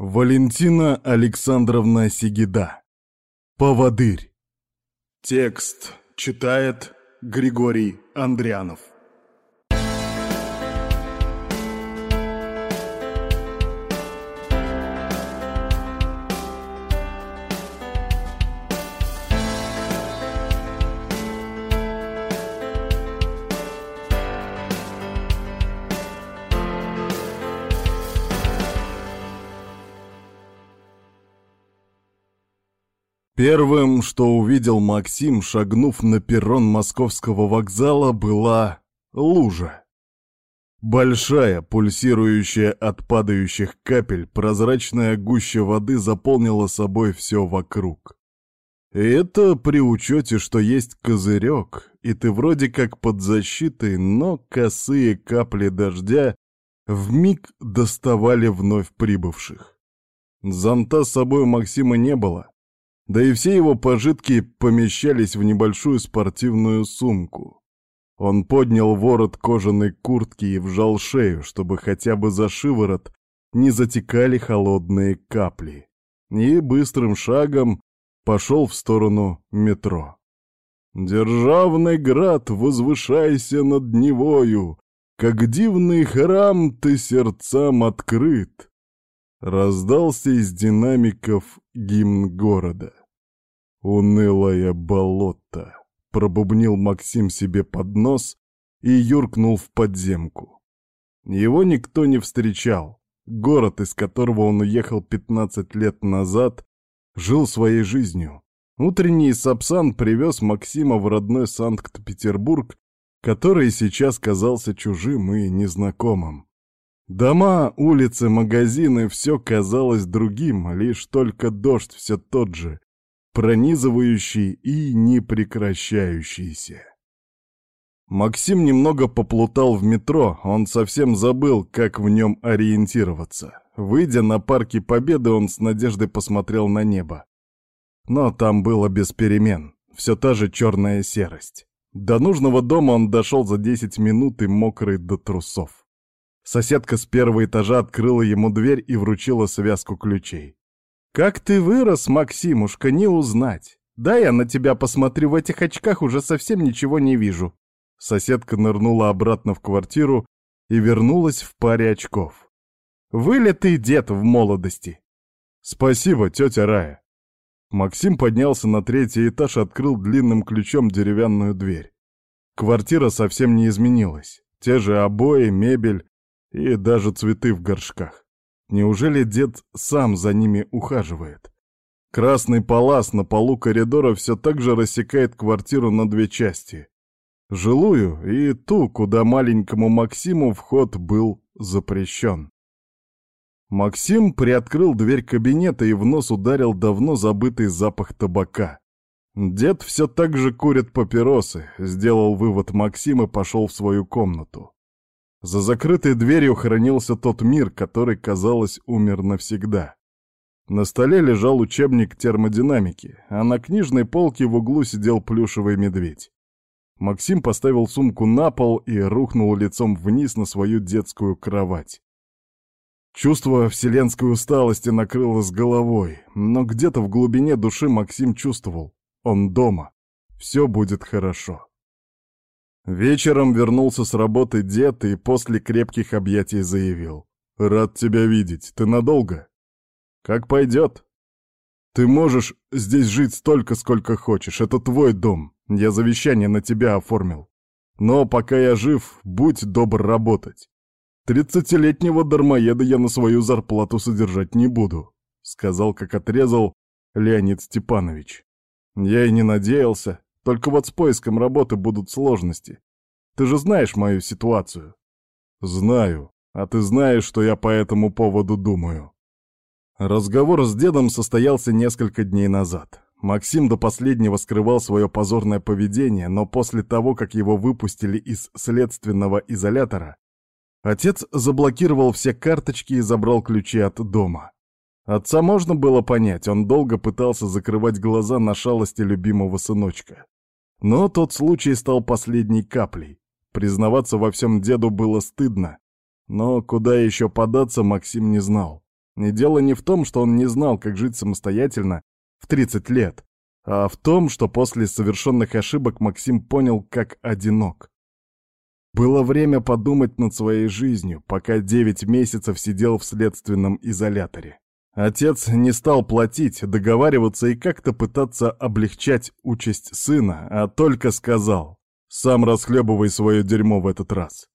Валентина Александровна Сигида. Поводырь. Текст читает Григорий Андрянов. Первым, что увидел Максим, шагнув на перрон московского вокзала, была лужа. Большая, пульсирующая от падающих капель, прозрачная гуща воды заполнила собой все вокруг. И это при учете, что есть козырек, и ты вроде как под защитой, но косые капли дождя вмиг доставали вновь прибывших. Зонта с собой у Максима не было, да и все его пожитки помещались в небольшую спортивную сумку. Он поднял ворот кожаной куртки и вжал шею, чтобы хотя бы за шиворот не затекали холодные капли. И быстрым шагом пошел в сторону метро. «Державный град, возвышайся над Невою, как дивный храм ты сердцам открыт!» Раздался из динамиков гимн города. «Унылое болото», — пробубнил Максим себе под нос и юркнул в подземку. Его никто не встречал. Город, из которого он уехал 15 лет назад, жил своей жизнью. Утренний Сапсан привез Максима в родной Санкт-Петербург, который сейчас казался чужим и незнакомым. Дома, улицы, магазины — все казалось другим, лишь только дождь все тот же, пронизывающий и непрекращающийся. Максим немного поплутал в метро, он совсем забыл, как в нем ориентироваться. Выйдя на парке Победы, он с надеждой посмотрел на небо. Но там было без перемен, все та же черная серость. До нужного дома он дошел за 10 минут и мокрый до трусов. Соседка с первого этажа открыла ему дверь и вручила связку ключей. «Как ты вырос, Максимушка, не узнать. Да я на тебя посмотрю, в этих очках уже совсем ничего не вижу». Соседка нырнула обратно в квартиру и вернулась в паре очков. «Вылитый дед в молодости». «Спасибо, тетя Рая». Максим поднялся на третий этаж и открыл длинным ключом деревянную дверь. Квартира совсем не изменилась. Те же обои, мебель и даже цветы в горшках. Неужели дед сам за ними ухаживает? Красный палас на полу коридора все так же рассекает квартиру на две части. Жилую и ту, куда маленькому Максиму вход был запрещен. Максим приоткрыл дверь кабинета и в нос ударил давно забытый запах табака. Дед все так же курит папиросы, сделал вывод Максим и пошел в свою комнату. За закрытой дверью хранился тот мир, который, казалось, умер навсегда. На столе лежал учебник термодинамики, а на книжной полке в углу сидел плюшевый медведь. Максим поставил сумку на пол и рухнул лицом вниз на свою детскую кровать. Чувство вселенской усталости накрыло с головой, но где-то в глубине души Максим чувствовал — он дома, все будет хорошо. Вечером вернулся с работы дед и после крепких объятий заявил. «Рад тебя видеть. Ты надолго?» «Как пойдет?» «Ты можешь здесь жить столько, сколько хочешь. Это твой дом. Я завещание на тебя оформил. Но пока я жив, будь добр работать. Тридцатилетнего дармоеда я на свою зарплату содержать не буду», — сказал, как отрезал Леонид Степанович. Я и не надеялся. Только вот с поиском работы будут сложности. Ты же знаешь мою ситуацию. Знаю. А ты знаешь, что я по этому поводу думаю. Разговор с дедом состоялся несколько дней назад. Максим до последнего скрывал свое позорное поведение, но после того, как его выпустили из следственного изолятора, отец заблокировал все карточки и забрал ключи от дома. Отца можно было понять, он долго пытался закрывать глаза на шалости любимого сыночка. Но тот случай стал последней каплей. Признаваться во всем деду было стыдно. Но куда еще податься, Максим не знал. И дело не в том, что он не знал, как жить самостоятельно в 30 лет, а в том, что после совершенных ошибок Максим понял, как одинок. Было время подумать над своей жизнью, пока 9 месяцев сидел в следственном изоляторе. Отец не стал платить, договариваться и как-то пытаться облегчать участь сына, а только сказал «Сам расхлебывай свое дерьмо в этот раз».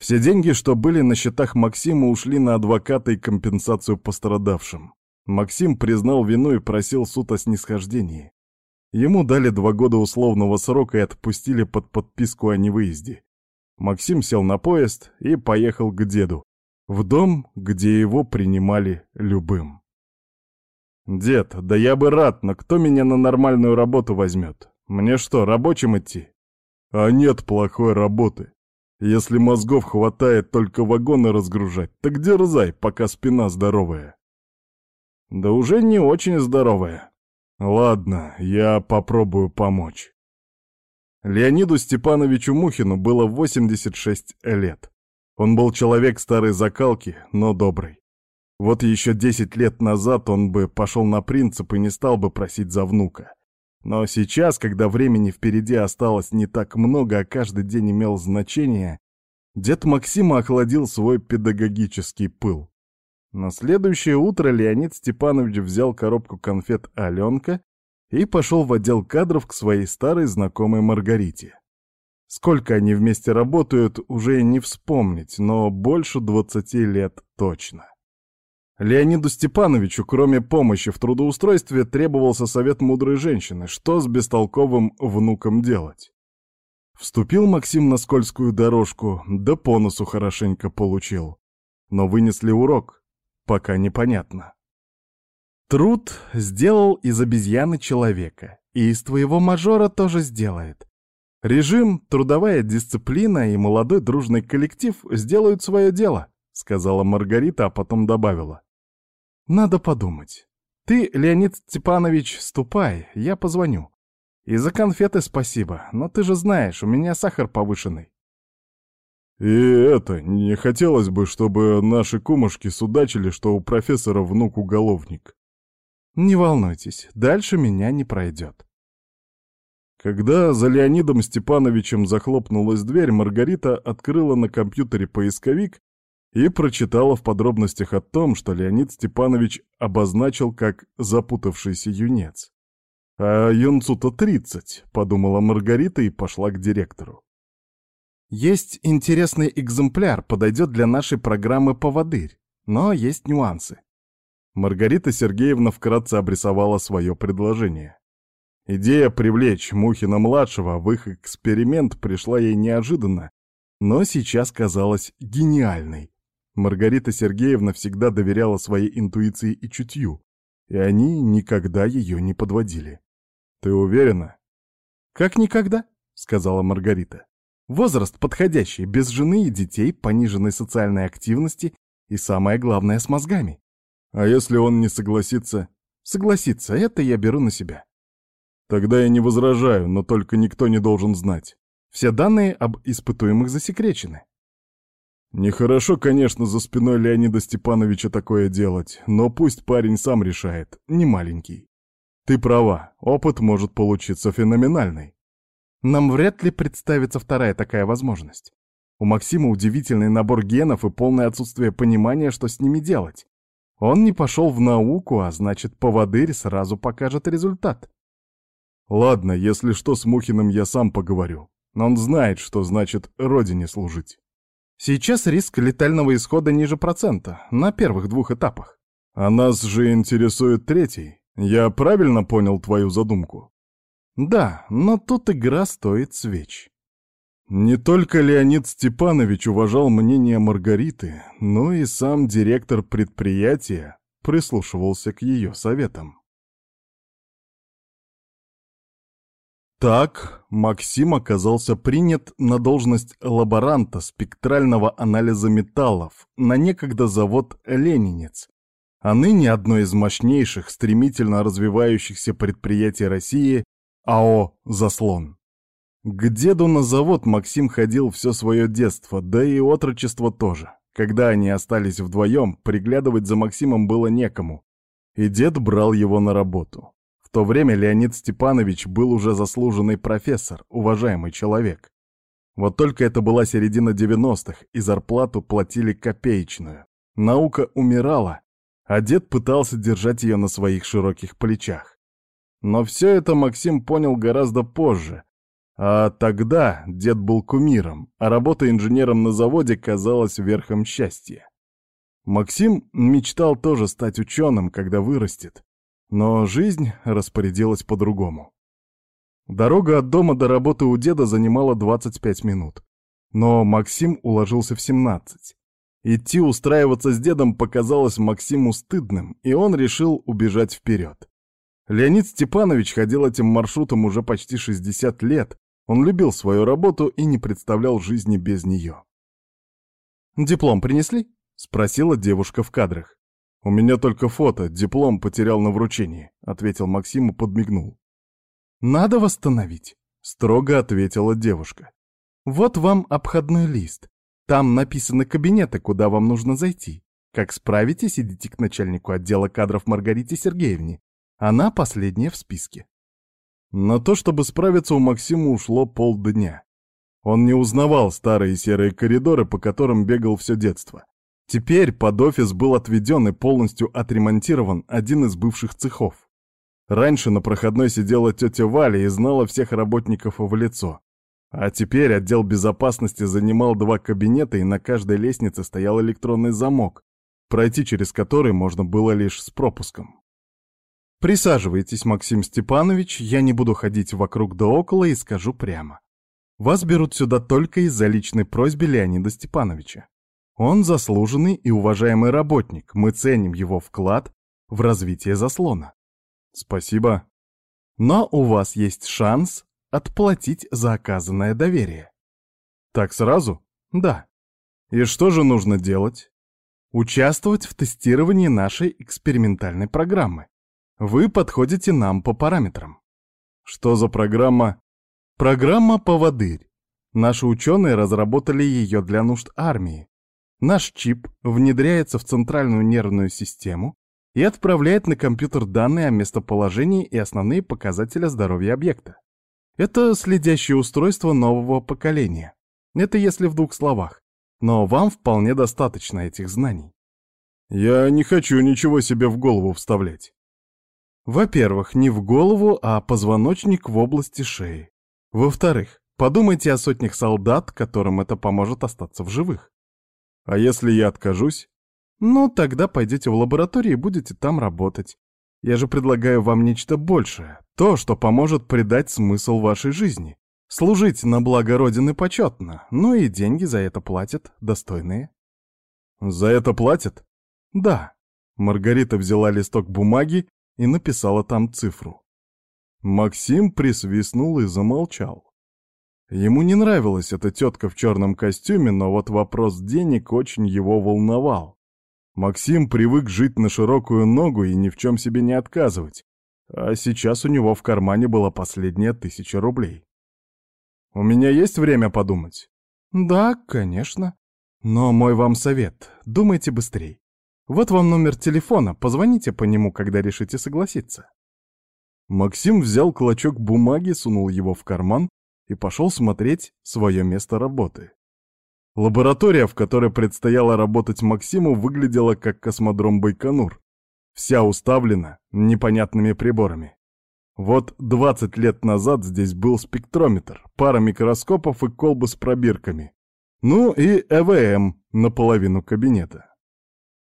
Все деньги, что были на счетах Максима, ушли на адвоката и компенсацию пострадавшим. Максим признал вину и просил суд о снисхождении. Ему дали два года условного срока и отпустили под подписку о невыезде. Максим сел на поезд и поехал к деду, в дом, где его принимали любым. «Дед, да я бы рад, но кто меня на нормальную работу возьмет? Мне что, рабочим идти?» «А нет плохой работы. Если мозгов хватает только вагоны разгружать, так дерзай, пока спина здоровая». «Да уже не очень здоровая. Ладно, я попробую помочь». Леониду Степановичу Мухину было 86 лет. Он был человек старой закалки, но добрый. Вот еще десять лет назад он бы пошел на принцип и не стал бы просить за внука. Но сейчас, когда времени впереди осталось не так много, а каждый день имел значение, дед Максима охладил свой педагогический пыл. На следующее утро Леонид Степанович взял коробку конфет «Аленка» и пошел в отдел кадров к своей старой знакомой Маргарите. Сколько они вместе работают, уже не вспомнить, но больше двадцати лет точно. Леониду Степановичу, кроме помощи в трудоустройстве, требовался совет мудрой женщины, что с бестолковым внуком делать. Вступил Максим на скользкую дорожку, да по носу хорошенько получил. Но вынесли урок, пока непонятно. Труд сделал из обезьяны человека, и из твоего мажора тоже сделает. «Режим, трудовая дисциплина и молодой дружный коллектив сделают свое дело», — сказала Маргарита, а потом добавила. «Надо подумать. Ты, Леонид Степанович, ступай, я позвоню. И за конфеты спасибо, но ты же знаешь, у меня сахар повышенный». «И это, не хотелось бы, чтобы наши кумушки судачили, что у профессора внук уголовник». «Не волнуйтесь, дальше меня не пройдет». Когда за Леонидом Степановичем захлопнулась дверь, Маргарита открыла на компьютере поисковик и прочитала в подробностях о том, что Леонид Степанович обозначил как запутавшийся юнец. «А юнцу-то тридцать», — подумала Маргарита и пошла к директору. «Есть интересный экземпляр, подойдет для нашей программы «Поводырь», но есть нюансы». Маргарита Сергеевна вкратце обрисовала свое предложение. Идея привлечь Мухина-младшего в их эксперимент пришла ей неожиданно, но сейчас казалась гениальной. Маргарита Сергеевна всегда доверяла своей интуиции и чутью, и они никогда ее не подводили. «Ты уверена?» «Как никогда», — сказала Маргарита. «Возраст подходящий, без жены и детей, пониженной социальной активности и, самое главное, с мозгами». «А если он не согласится?» «Согласится, это я беру на себя». Тогда я не возражаю, но только никто не должен знать. Все данные об испытуемых засекречены. Нехорошо, конечно, за спиной Леонида Степановича такое делать, но пусть парень сам решает, не маленький. Ты права, опыт может получиться феноменальный. Нам вряд ли представится вторая такая возможность. У Максима удивительный набор генов и полное отсутствие понимания, что с ними делать. Он не пошел в науку, а значит, поводырь сразу покажет результат. Ладно, если что, с Мухиным я сам поговорю. Но он знает, что значит родине служить. Сейчас риск летального исхода ниже процента, на первых двух этапах. А нас же интересует третий. Я правильно понял твою задумку? Да, но тут игра стоит свеч. Не только Леонид Степанович уважал мнение Маргариты, но и сам директор предприятия прислушивался к ее советам. Так, Максим оказался принят на должность лаборанта спектрального анализа металлов на некогда завод «Ленинец», а ныне одно из мощнейших, стремительно развивающихся предприятий России АО «Заслон». К деду на завод Максим ходил все свое детство, да и отрочество тоже. Когда они остались вдвоем, приглядывать за Максимом было некому, и дед брал его на работу. То время Леонид Степанович был уже заслуженный профессор, уважаемый человек. Вот только это была середина 90-х, и зарплату платили копеечную. Наука умирала, а дед пытался держать ее на своих широких плечах. Но все это Максим понял гораздо позже. А тогда дед был кумиром, а работа инженером на заводе казалась верхом счастья. Максим мечтал тоже стать ученым, когда вырастет, но жизнь распорядилась по-другому. Дорога от дома до работы у деда занимала 25 минут. Но Максим уложился в 17. Идти устраиваться с дедом показалось Максиму стыдным, и он решил убежать вперед. Леонид Степанович ходил этим маршрутом уже почти 60 лет. Он любил свою работу и не представлял жизни без нее. «Диплом принесли?» — спросила девушка в кадрах. «У меня только фото, диплом потерял на вручении», — ответил Максим и подмигнул. «Надо восстановить», — строго ответила девушка. «Вот вам обходной лист. Там написаны кабинеты, куда вам нужно зайти. Как справитесь, идите к начальнику отдела кадров Маргарите Сергеевне. Она последняя в списке». На то, чтобы справиться, у Максима ушло полдня. Он не узнавал старые серые коридоры, по которым бегал все детство. Теперь под офис был отведен и полностью отремонтирован один из бывших цехов. Раньше на проходной сидела тетя Валя и знала всех работников в лицо. А теперь отдел безопасности занимал два кабинета, и на каждой лестнице стоял электронный замок, пройти через который можно было лишь с пропуском. «Присаживайтесь, Максим Степанович, я не буду ходить вокруг да около и скажу прямо. Вас берут сюда только из-за личной просьбы Леонида Степановича. Он заслуженный и уважаемый работник, мы ценим его вклад в развитие заслона. Спасибо. Но у вас есть шанс отплатить за оказанное доверие. Так сразу? Да. И что же нужно делать? Участвовать в тестировании нашей экспериментальной программы. Вы подходите нам по параметрам. Что за программа? Программа «Поводырь». Наши ученые разработали ее для нужд армии. Наш чип внедряется в центральную нервную систему и отправляет на компьютер данные о местоположении и основные показатели здоровья объекта. Это следящее устройство нового поколения. Это если в двух словах. Но вам вполне достаточно этих знаний. Я не хочу ничего себе в голову вставлять. Во-первых, не в голову, а позвоночник в области шеи. Во-вторых, подумайте о сотнях солдат, которым это поможет остаться в живых. А если я откажусь? Ну, тогда пойдете в лабораторию и будете там работать. Я же предлагаю вам нечто большее. То, что поможет придать смысл вашей жизни. Служить на благо Родины почетно, ну и деньги за это платят, достойные. За это платят? Да. Маргарита взяла листок бумаги и написала там цифру. Максим присвистнул и замолчал. Ему не нравилась эта тетка в черном костюме, но вот вопрос денег очень его волновал. Максим привык жить на широкую ногу и ни в чем себе не отказывать. А сейчас у него в кармане была последняя тысяча рублей. «У меня есть время подумать?» «Да, конечно. Но мой вам совет. Думайте быстрей. Вот вам номер телефона, позвоните по нему, когда решите согласиться». Максим взял клочок бумаги, сунул его в карман и пошел смотреть свое место работы. Лаборатория, в которой предстояло работать Максиму, выглядела как космодром Байконур. Вся уставлена непонятными приборами. Вот 20 лет назад здесь был спектрометр, пара микроскопов и колбы с пробирками. Ну и ЭВМ наполовину кабинета.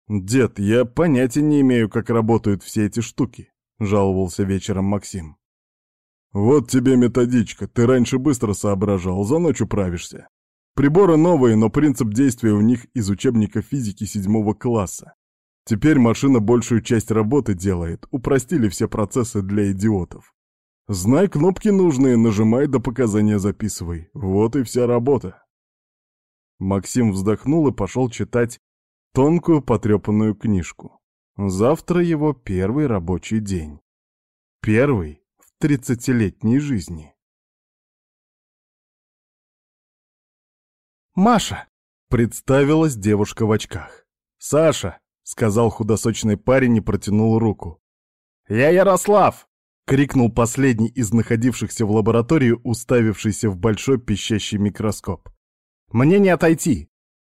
«Дед, я понятия не имею, как работают все эти штуки», — жаловался вечером Максим. «Вот тебе методичка, ты раньше быстро соображал, за ночь управишься. Приборы новые, но принцип действия у них из учебника физики седьмого класса. Теперь машина большую часть работы делает, упростили все процессы для идиотов. Знай кнопки нужные, нажимай до показания записывай. Вот и вся работа. Максим вздохнул и пошел читать тонкую потрепанную книжку. Завтра его первый рабочий день. Первый тридцатилетней жизни. «Маша, Представилась девушка в очках. «Саша!» — сказал худосочный парень и протянул руку. «Я Ярослав!» — крикнул последний из находившихся в лаборатории, уставившийся в большой пищащий микроскоп. «Мне не отойти!»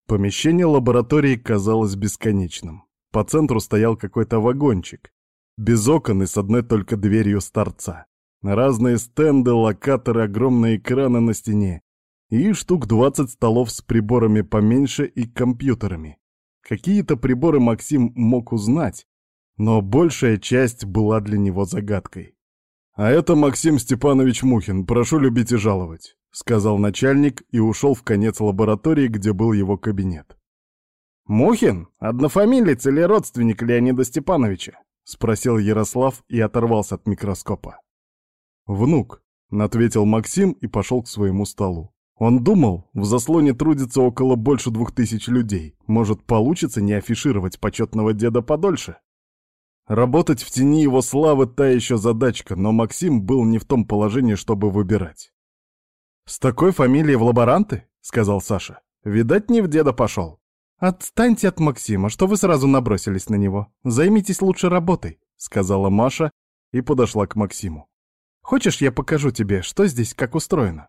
Помещение лаборатории казалось бесконечным. По центру стоял какой-то вагончик, без окон и с одной только дверью с торца. Разные стенды, локаторы, огромные экраны на стене и штук 20 столов с приборами поменьше и компьютерами. Какие-то приборы Максим мог узнать, но большая часть была для него загадкой. «А это Максим Степанович Мухин, прошу любить и жаловать», — сказал начальник и ушел в конец лаборатории, где был его кабинет. «Мухин? Однофамилец или родственник Леонида Степановича?» — спросил Ярослав и оторвался от микроскопа. «Внук», — ответил Максим и пошел к своему столу. Он думал, в заслоне трудится около больше двух тысяч людей. Может, получится не афишировать почетного деда подольше? Работать в тени его славы та еще задачка, но Максим был не в том положении, чтобы выбирать. «С такой фамилией в лаборанты?» — сказал Саша. «Видать, не в деда пошел». «Отстаньте от Максима, что вы сразу набросились на него. Займитесь лучше работой», — сказала Маша и подошла к Максиму. Хочешь, я покажу тебе, что здесь как устроено?»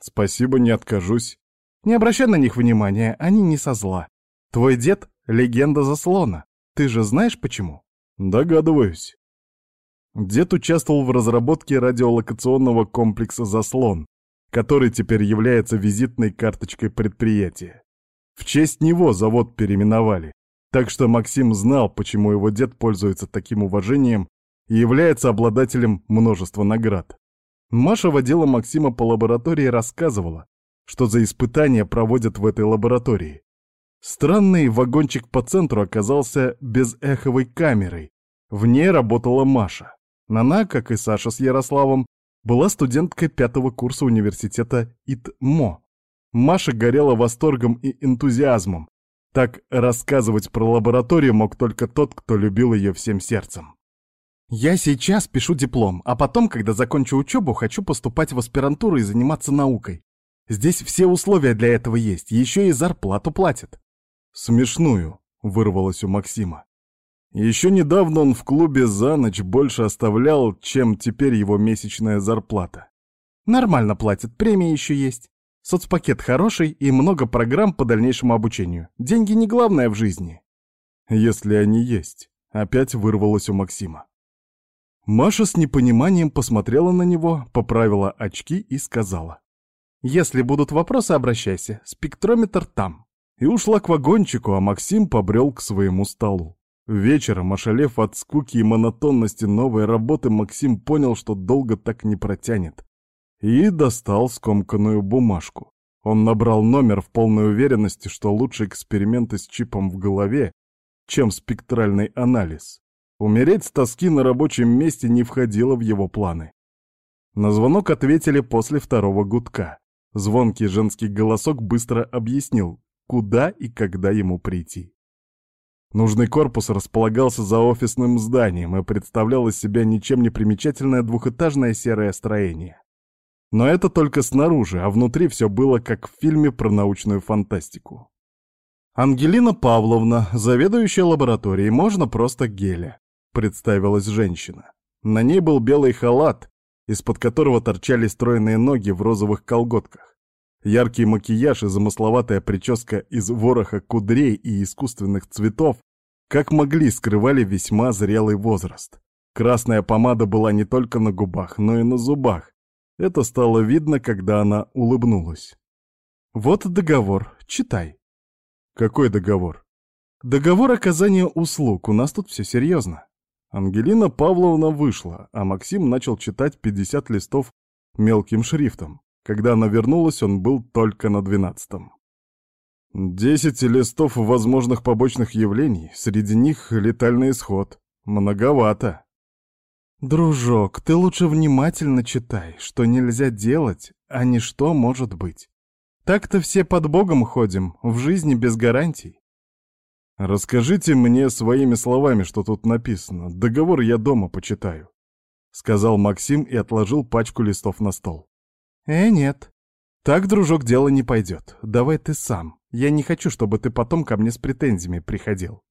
«Спасибо, не откажусь». «Не обращай на них внимания, они не со зла. Твой дед — легенда заслона. Ты же знаешь почему?» «Догадываюсь». Дед участвовал в разработке радиолокационного комплекса «Заслон», который теперь является визитной карточкой предприятия. В честь него завод переименовали, так что Максим знал, почему его дед пользуется таким уважением и является обладателем множества наград. Маша водила Максима по лаборатории и рассказывала, что за испытания проводят в этой лаборатории. Странный вагончик по центру оказался безэховой камерой. В ней работала Маша. Она, как и Саша с Ярославом, была студенткой пятого курса университета ИТМО. Маша горела восторгом и энтузиазмом. Так рассказывать про лабораторию мог только тот, кто любил ее всем сердцем. Я сейчас пишу диплом, а потом, когда закончу учебу, хочу поступать в аспирантуру и заниматься наукой. Здесь все условия для этого есть, еще и зарплату платят. Смешную, вырвалось у Максима. Еще недавно он в клубе за ночь больше оставлял, чем теперь его месячная зарплата. Нормально платят, премии еще есть. Соцпакет хороший и много программ по дальнейшему обучению. Деньги не главное в жизни. Если они есть. Опять вырвалось у Максима. Маша с непониманием посмотрела на него, поправила очки и сказала. «Если будут вопросы, обращайся. Спектрометр там». И ушла к вагончику, а Максим побрел к своему столу. Вечером, ошалев от скуки и монотонности новой работы, Максим понял, что долго так не протянет. И достал скомканную бумажку. Он набрал номер в полной уверенности, что лучше эксперименты с чипом в голове, чем спектральный анализ. Умереть с тоски на рабочем месте не входило в его планы. На звонок ответили после второго гудка. Звонкий женский голосок быстро объяснил, куда и когда ему прийти. Нужный корпус располагался за офисным зданием и представлял из себя ничем не примечательное двухэтажное серое строение. Но это только снаружи, а внутри все было как в фильме про научную фантастику. Ангелина Павловна, заведующая лабораторией, можно просто Геля представилась женщина. На ней был белый халат, из-под которого торчали стройные ноги в розовых колготках. Яркий макияж и замысловатая прическа из вороха кудрей и искусственных цветов как могли скрывали весьма зрелый возраст. Красная помада была не только на губах, но и на зубах. Это стало видно, когда она улыбнулась. «Вот договор, читай». «Какой договор?» «Договор оказания услуг, у нас тут все серьезно». Ангелина Павловна вышла, а Максим начал читать 50 листов мелким шрифтом. Когда она вернулась, он был только на двенадцатом. Десять листов возможных побочных явлений, среди них летальный исход. Многовато. «Дружок, ты лучше внимательно читай, что нельзя делать, а не что может быть. Так-то все под Богом ходим, в жизни без гарантий. «Расскажите мне своими словами, что тут написано. Договор я дома почитаю», — сказал Максим и отложил пачку листов на стол. «Э, нет. Так, дружок, дело не пойдет. Давай ты сам. Я не хочу, чтобы ты потом ко мне с претензиями приходил.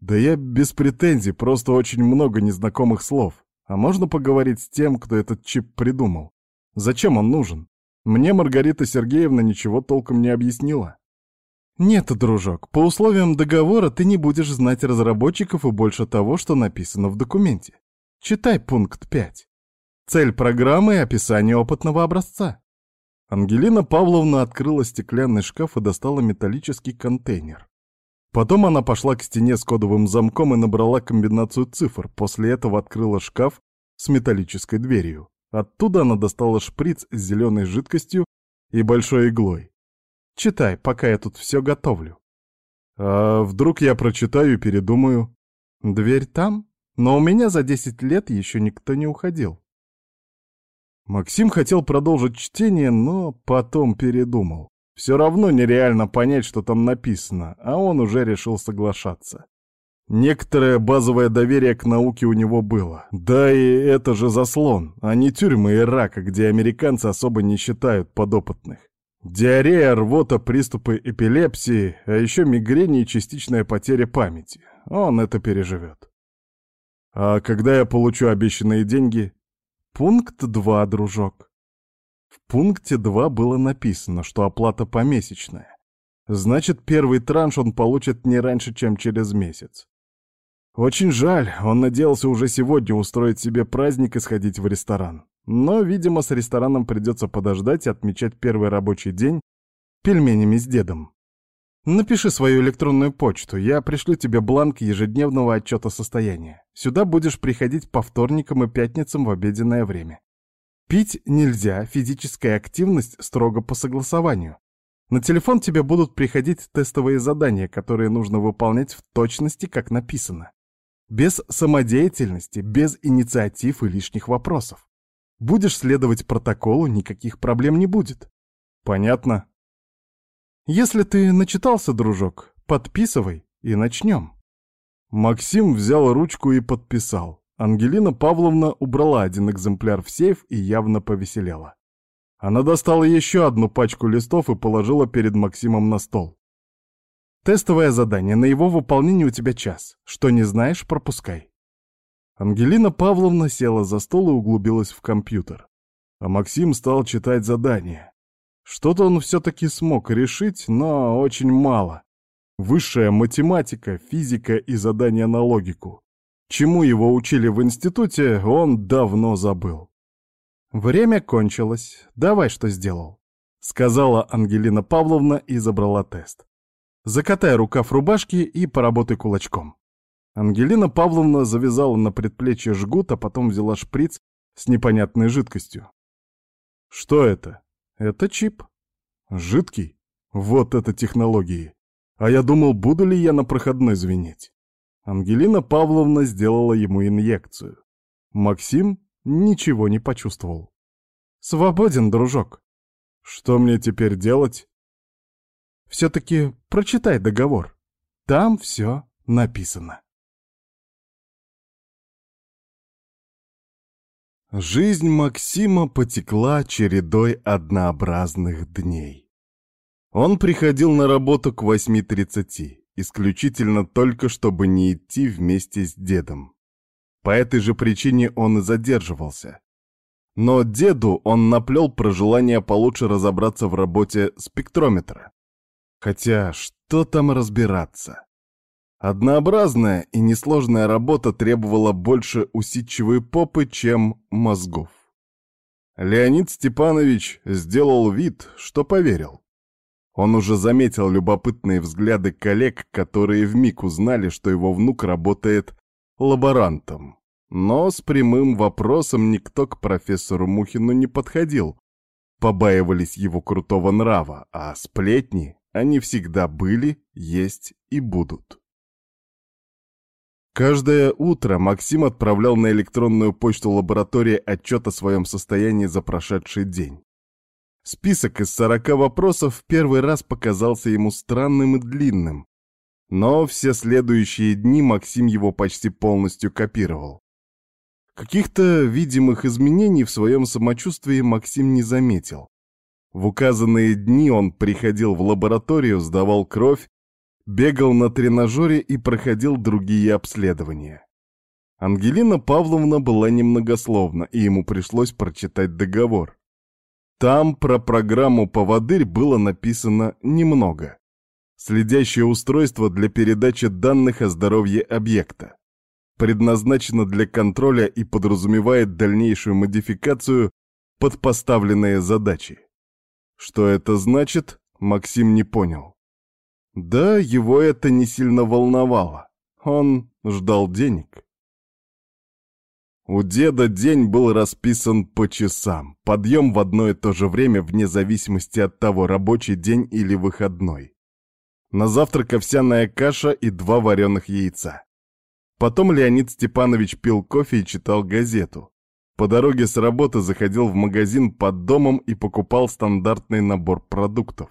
Да я без претензий, просто очень много незнакомых слов. А можно поговорить с тем, кто этот чип придумал? Зачем он нужен? Мне Маргарита Сергеевна ничего толком не объяснила. Нет, дружок, по условиям договора ты не будешь знать разработчиков и больше того, что написано в документе. Читай пункт 5. Цель программы и описание опытного образца. Ангелина Павловна открыла стеклянный шкаф и достала металлический контейнер. Потом она пошла к стене с кодовым замком и набрала комбинацию цифр, после этого открыла шкаф с металлической дверью. Оттуда она достала шприц с зеленой жидкостью и большой иглой. Читай, пока я тут все готовлю. А вдруг я прочитаю и передумаю? Дверь там, но у меня за десять лет еще никто не уходил. Максим хотел продолжить чтение, но потом передумал. Все равно нереально понять, что там написано, а он уже решил соглашаться. Некоторое базовое доверие к науке у него было. Да и это же заслон, а не тюрьмы Ирака, где американцы особо не считают подопытных. Диарея, рвота, приступы эпилепсии, а еще мигрени и частичная потеря памяти. Он это переживет. А когда я получу обещанные деньги, Пункт 2, дружок. В пункте 2 было написано, что оплата помесячная. Значит, первый транш он получит не раньше, чем через месяц. Очень жаль, он надеялся уже сегодня устроить себе праздник и сходить в ресторан. Но, видимо, с рестораном придется подождать и отмечать первый рабочий день пельменями с дедом. Напиши свою электронную почту, я пришлю тебе бланк ежедневного отчета состояния. Сюда будешь приходить по вторникам и пятницам в обеденное время. Пить нельзя, физическая активность строго по согласованию. На телефон тебе будут приходить тестовые задания, которые нужно выполнять в точности, как написано. Без самодеятельности, без инициатив и лишних вопросов. Будешь следовать протоколу, никаких проблем не будет. Понятно. Если ты начитался, дружок, подписывай и начнем. Максим взял ручку и подписал. Ангелина Павловна убрала один экземпляр в сейф и явно повеселела. Она достала еще одну пачку листов и положила перед Максимом на стол. Тестовое задание, на его выполнение у тебя час. Что не знаешь, пропускай. Ангелина Павловна села за стол и углубилась в компьютер. А Максим стал читать задание. Что-то он все-таки смог решить, но очень мало. Высшая математика, физика и задания на логику. Чему его учили в институте, он давно забыл. «Время кончилось. Давай, что сделал», — сказала Ангелина Павловна и забрала тест. «Закатай рукав рубашки и поработай кулачком». Ангелина Павловна завязала на предплечье жгут, а потом взяла шприц с непонятной жидкостью. «Что это?» Это чип. Жидкий? Вот это технологии. А я думал, буду ли я на проходной звенеть. Ангелина Павловна сделала ему инъекцию. Максим ничего не почувствовал. Свободен, дружок. Что мне теперь делать? Все-таки прочитай договор. Там все написано. Жизнь Максима потекла чередой однообразных дней. Он приходил на работу к 8.30, исключительно только чтобы не идти вместе с дедом. По этой же причине он и задерживался. Но деду он наплел про желание получше разобраться в работе спектрометра. Хотя, что там разбираться? Однообразная и несложная работа требовала больше усидчивой попы, чем мозгов. Леонид Степанович сделал вид, что поверил. Он уже заметил любопытные взгляды коллег, которые вмиг узнали, что его внук работает лаборантом. Но с прямым вопросом никто к профессору Мухину не подходил. Побаивались его крутого нрава, а сплетни они всегда были, есть и будут. Каждое утро Максим отправлял на электронную почту лаборатории отчет о своем состоянии за прошедший день. Список из 40 вопросов в первый раз показался ему странным и длинным, но все следующие дни Максим его почти полностью копировал. Каких-то видимых изменений в своем самочувствии Максим не заметил. В указанные дни он приходил в лабораторию, сдавал кровь, бегал на тренажере и проходил другие обследования. Ангелина Павловна была немногословна, и ему пришлось прочитать договор. Там про программу «Поводырь» было написано немного. Следящее устройство для передачи данных о здоровье объекта. Предназначено для контроля и подразумевает дальнейшую модификацию под поставленные задачи. Что это значит, Максим не понял. Да, его это не сильно волновало. Он ждал денег. У деда день был расписан по часам, подъем в одно и то же время вне зависимости от того, рабочий день или выходной. На завтрак овсяная каша и два вареных яйца. Потом Леонид Степанович пил кофе и читал газету. По дороге с работы заходил в магазин под домом и покупал стандартный набор продуктов.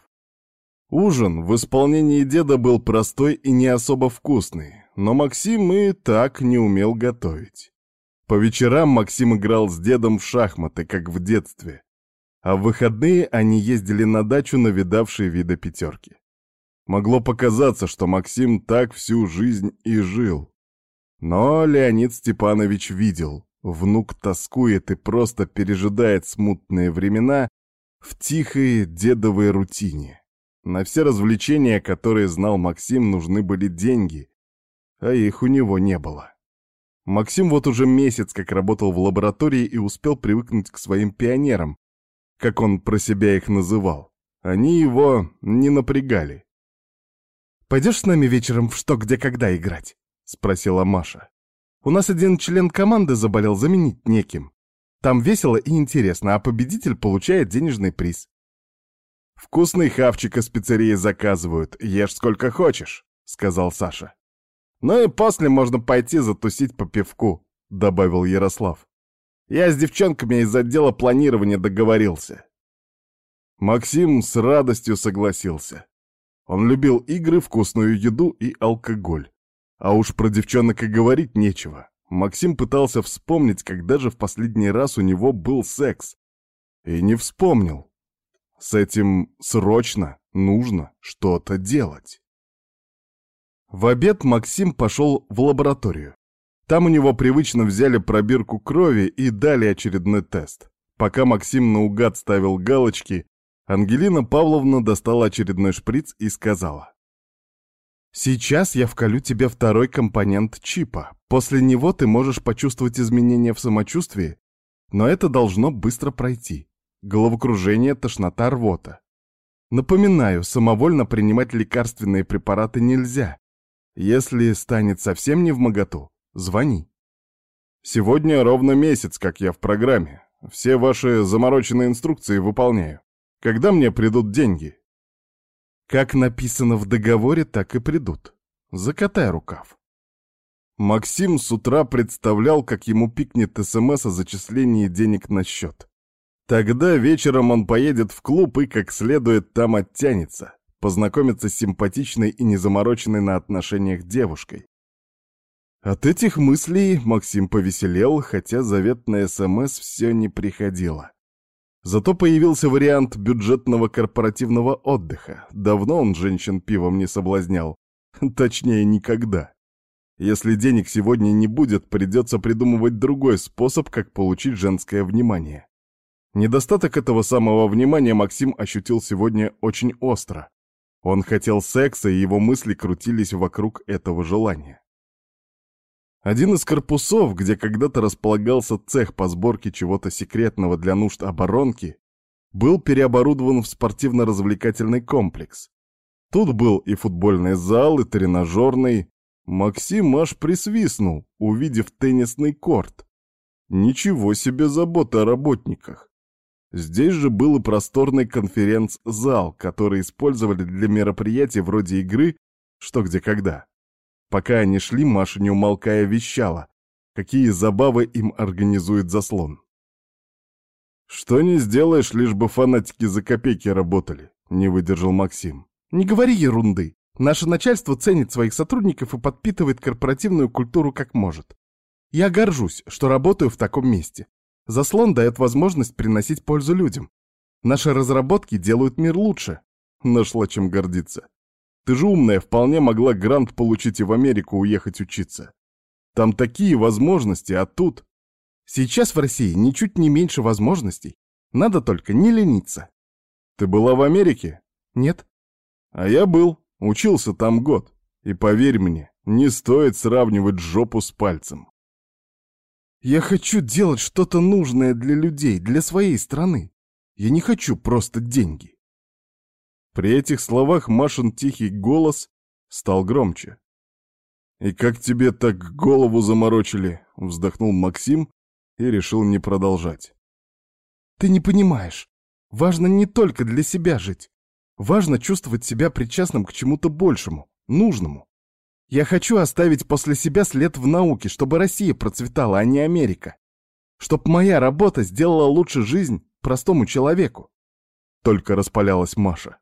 Ужин в исполнении деда был простой и не особо вкусный, но Максим и так не умел готовить. По вечерам Максим играл с дедом в шахматы, как в детстве, а в выходные они ездили на дачу, навидавшие вида пятерки. Могло показаться, что Максим так всю жизнь и жил. Но Леонид Степанович видел, внук тоскует и просто пережидает смутные времена в тихой дедовой рутине. На все развлечения, которые знал Максим, нужны были деньги, а их у него не было. Максим вот уже месяц как работал в лаборатории и успел привыкнуть к своим пионерам, как он про себя их называл. Они его не напрягали. «Пойдешь с нами вечером в «Что, где, когда» играть?» — спросила Маша. «У нас один член команды заболел заменить неким. Там весело и интересно, а победитель получает денежный приз». «Вкусный хавчик из пиццерии заказывают, ешь сколько хочешь», — сказал Саша. Ну и после можно пойти затусить по пивку», — добавил Ярослав. «Я с девчонками из отдела планирования договорился». Максим с радостью согласился. Он любил игры, вкусную еду и алкоголь. А уж про девчонок и говорить нечего. Максим пытался вспомнить, когда же в последний раз у него был секс. И не вспомнил. С этим срочно нужно что-то делать. В обед Максим пошел в лабораторию. Там у него привычно взяли пробирку крови и дали очередной тест. Пока Максим наугад ставил галочки, Ангелина Павловна достала очередной шприц и сказала. «Сейчас я вколю тебе второй компонент чипа. После него ты можешь почувствовать изменения в самочувствии, но это должно быстро пройти. Головокружение, тошнота, рвота. Напоминаю, самовольно принимать лекарственные препараты нельзя. Если станет совсем не в моготу, звони. Сегодня ровно месяц, как я в программе. Все ваши замороченные инструкции выполняю. Когда мне придут деньги? Как написано в договоре, так и придут. Закатай рукав. Максим с утра представлял, как ему пикнет СМС о зачислении денег на счет. Тогда вечером он поедет в клуб и как следует там оттянется познакомиться с симпатичной и незамороченной на отношениях девушкой. От этих мыслей Максим повеселел, хотя заветная СМС все не приходило. Зато появился вариант бюджетного корпоративного отдыха. Давно он женщин пивом не соблазнял. Точнее, никогда. Если денег сегодня не будет, придется придумывать другой способ, как получить женское внимание. Недостаток этого самого внимания Максим ощутил сегодня очень остро. Он хотел секса, и его мысли крутились вокруг этого желания. Один из корпусов, где когда-то располагался цех по сборке чего-то секретного для нужд оборонки, был переоборудован в спортивно-развлекательный комплекс. Тут был и футбольный зал, и тренажерный. Максим аж присвистнул, увидев теннисный корт. Ничего себе забота о работниках. Здесь же был и просторный конференц-зал, который использовали для мероприятий вроде игры «Что, где, когда». Пока они шли, Маша, не умолкая, вещала, какие забавы им организует заслон. «Что не сделаешь, лишь бы фанатики за копейки работали», — не выдержал Максим. «Не говори ерунды. Наше начальство ценит своих сотрудников и подпитывает корпоративную культуру как может. Я горжусь, что работаю в таком месте. Заслон дает возможность приносить пользу людям. Наши разработки делают мир лучше. Нашла чем гордиться. Ты же умная, вполне могла грант получить и в Америку уехать учиться. Там такие возможности, а тут... Сейчас в России ничуть не меньше возможностей. Надо только не лениться. Ты была в Америке? Нет. А я был. Учился там год. И поверь мне, не стоит сравнивать жопу с пальцем. Я хочу делать что-то нужное для людей, для своей страны. Я не хочу просто деньги. При этих словах Машин тихий голос стал громче. «И как тебе так голову заморочили?» — вздохнул Максим и решил не продолжать. «Ты не понимаешь. Важно не только для себя жить. Важно чувствовать себя причастным к чему-то большему, нужному. Я хочу оставить после себя след в науке, чтобы Россия процветала, а не Америка. Чтоб моя работа сделала лучше жизнь простому человеку. Только распалялась Маша.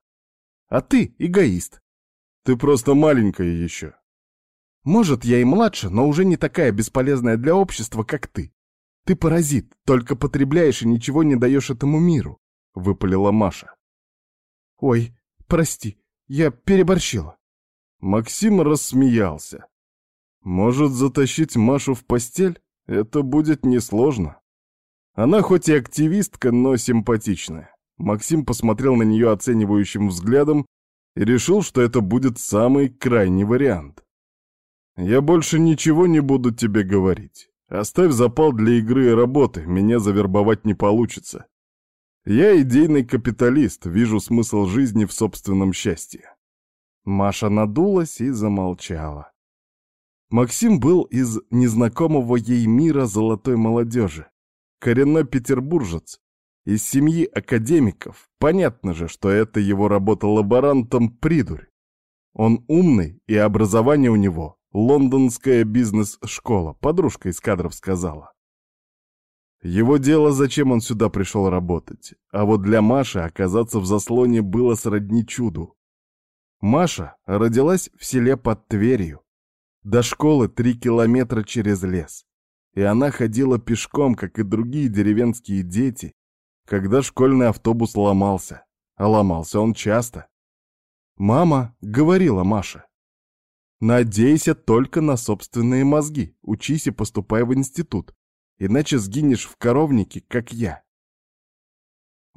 А ты эгоист. Ты просто маленькая еще. Может, я и младше, но уже не такая бесполезная для общества, как ты. Ты паразит, только потребляешь и ничего не даешь этому миру, — выпалила Маша. Ой, прости, я переборщила. Максим рассмеялся. Может, затащить Машу в постель? Это будет несложно. Она хоть и активистка, но симпатичная. Максим посмотрел на нее оценивающим взглядом и решил, что это будет самый крайний вариант. «Я больше ничего не буду тебе говорить. Оставь запал для игры и работы, меня завербовать не получится. Я идейный капиталист, вижу смысл жизни в собственном счастье. Маша надулась и замолчала. Максим был из незнакомого ей мира золотой молодежи. Коренной петербуржец, из семьи академиков. Понятно же, что это его работа лаборантом придурь. Он умный, и образование у него — лондонская бизнес-школа, подружка из кадров сказала. Его дело, зачем он сюда пришел работать. А вот для Маши оказаться в заслоне было сродни чуду. Маша родилась в селе под Тверью. До школы три километра через лес. И она ходила пешком, как и другие деревенские дети, когда школьный автобус ломался. А ломался он часто. Мама говорила Маше. «Надейся только на собственные мозги, учись и поступай в институт, иначе сгинешь в коровнике, как я».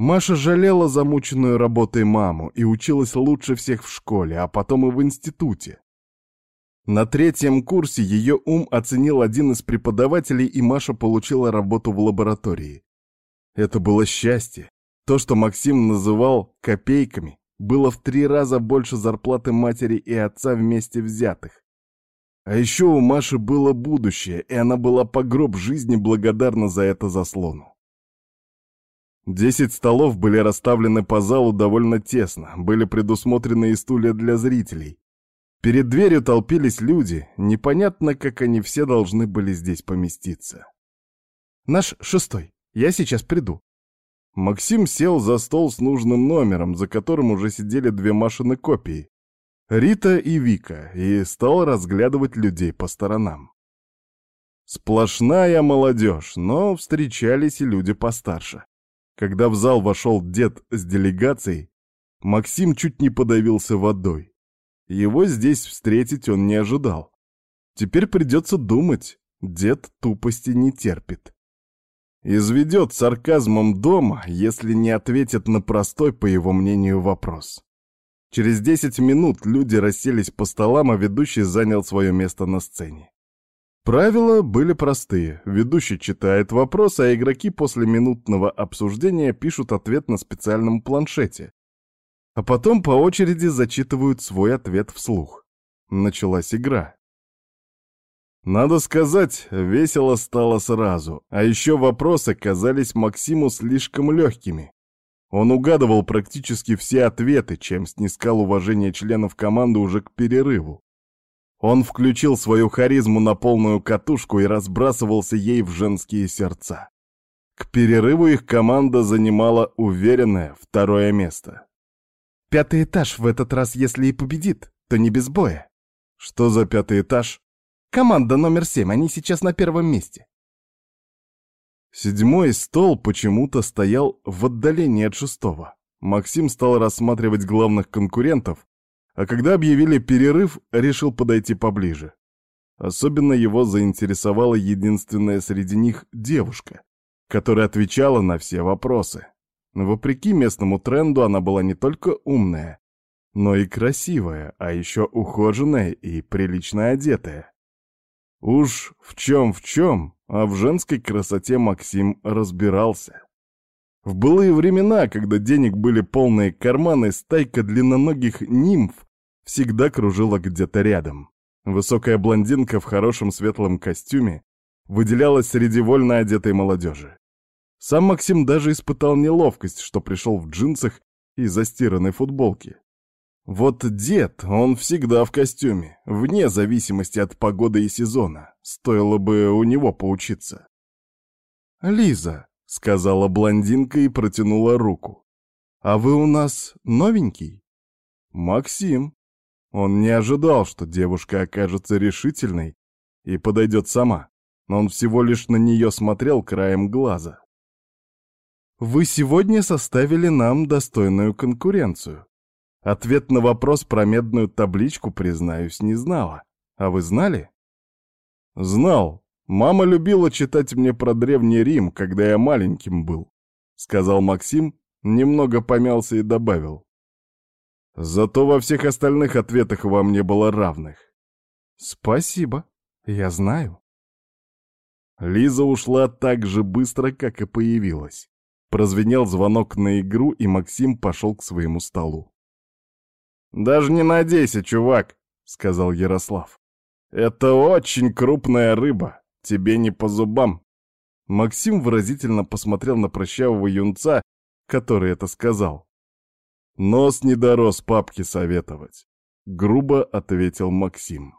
Маша жалела замученную работой маму и училась лучше всех в школе, а потом и в институте. На третьем курсе ее ум оценил один из преподавателей, и Маша получила работу в лаборатории. Это было счастье. То, что Максим называл «копейками», было в три раза больше зарплаты матери и отца вместе взятых. А еще у Маши было будущее, и она была по гроб жизни благодарна за это заслону. Десять столов были расставлены по залу довольно тесно, были предусмотрены и стулья для зрителей. Перед дверью толпились люди, непонятно, как они все должны были здесь поместиться. «Наш шестой, я сейчас приду». Максим сел за стол с нужным номером, за которым уже сидели две Машины копии, Рита и Вика, и стал разглядывать людей по сторонам. Сплошная молодежь, но встречались и люди постарше. Когда в зал вошел дед с делегацией, Максим чуть не подавился водой. Его здесь встретить он не ожидал. Теперь придется думать, дед тупости не терпит. Изведет сарказмом дома, если не ответит на простой, по его мнению, вопрос. Через десять минут люди расселись по столам, а ведущий занял свое место на сцене. Правила были простые. Ведущий читает вопрос, а игроки после минутного обсуждения пишут ответ на специальном планшете. А потом по очереди зачитывают свой ответ вслух. Началась игра. Надо сказать, весело стало сразу, а еще вопросы казались Максиму слишком легкими. Он угадывал практически все ответы, чем снискал уважение членов команды уже к перерыву. Он включил свою харизму на полную катушку и разбрасывался ей в женские сердца. К перерыву их команда занимала уверенное второе место. «Пятый этаж в этот раз, если и победит, то не без боя». «Что за пятый этаж?» «Команда номер семь, они сейчас на первом месте». Седьмой стол почему-то стоял в отдалении от шестого. Максим стал рассматривать главных конкурентов, а когда объявили перерыв, решил подойти поближе. Особенно его заинтересовала единственная среди них девушка, которая отвечала на все вопросы. Вопреки местному тренду она была не только умная, но и красивая, а еще ухоженная и прилично одетая. Уж в чем в чем, а в женской красоте Максим разбирался. В былые времена, когда денег были полные карманы, стайка длинноногих нимф всегда кружила где-то рядом. Высокая блондинка в хорошем светлом костюме выделялась среди вольно одетой молодежи. Сам Максим даже испытал неловкость, что пришел в джинсах и застиранной футболке. Вот дед, он всегда в костюме, вне зависимости от погоды и сезона. Стоило бы у него поучиться. «Лиза», — сказала блондинка и протянула руку. «А вы у нас новенький?» «Максим», он не ожидал, что девушка окажется решительной и подойдет сама. но Он всего лишь на нее смотрел краем глаза. «Вы сегодня составили нам достойную конкуренцию. Ответ на вопрос про медную табличку, признаюсь, не знала. А вы знали?» «Знал. Мама любила читать мне про Древний Рим, когда я маленьким был», — сказал Максим, немного помялся и добавил. Зато во всех остальных ответах вам не было равных. Спасибо, я знаю. Лиза ушла так же быстро, как и появилась. Прозвенел звонок на игру, и Максим пошел к своему столу. «Даже не надейся, чувак», — сказал Ярослав. «Это очень крупная рыба, тебе не по зубам». Максим выразительно посмотрел на прощавого юнца, который это сказал. Нос не дорос папке советовать. Грубо ответил Максим.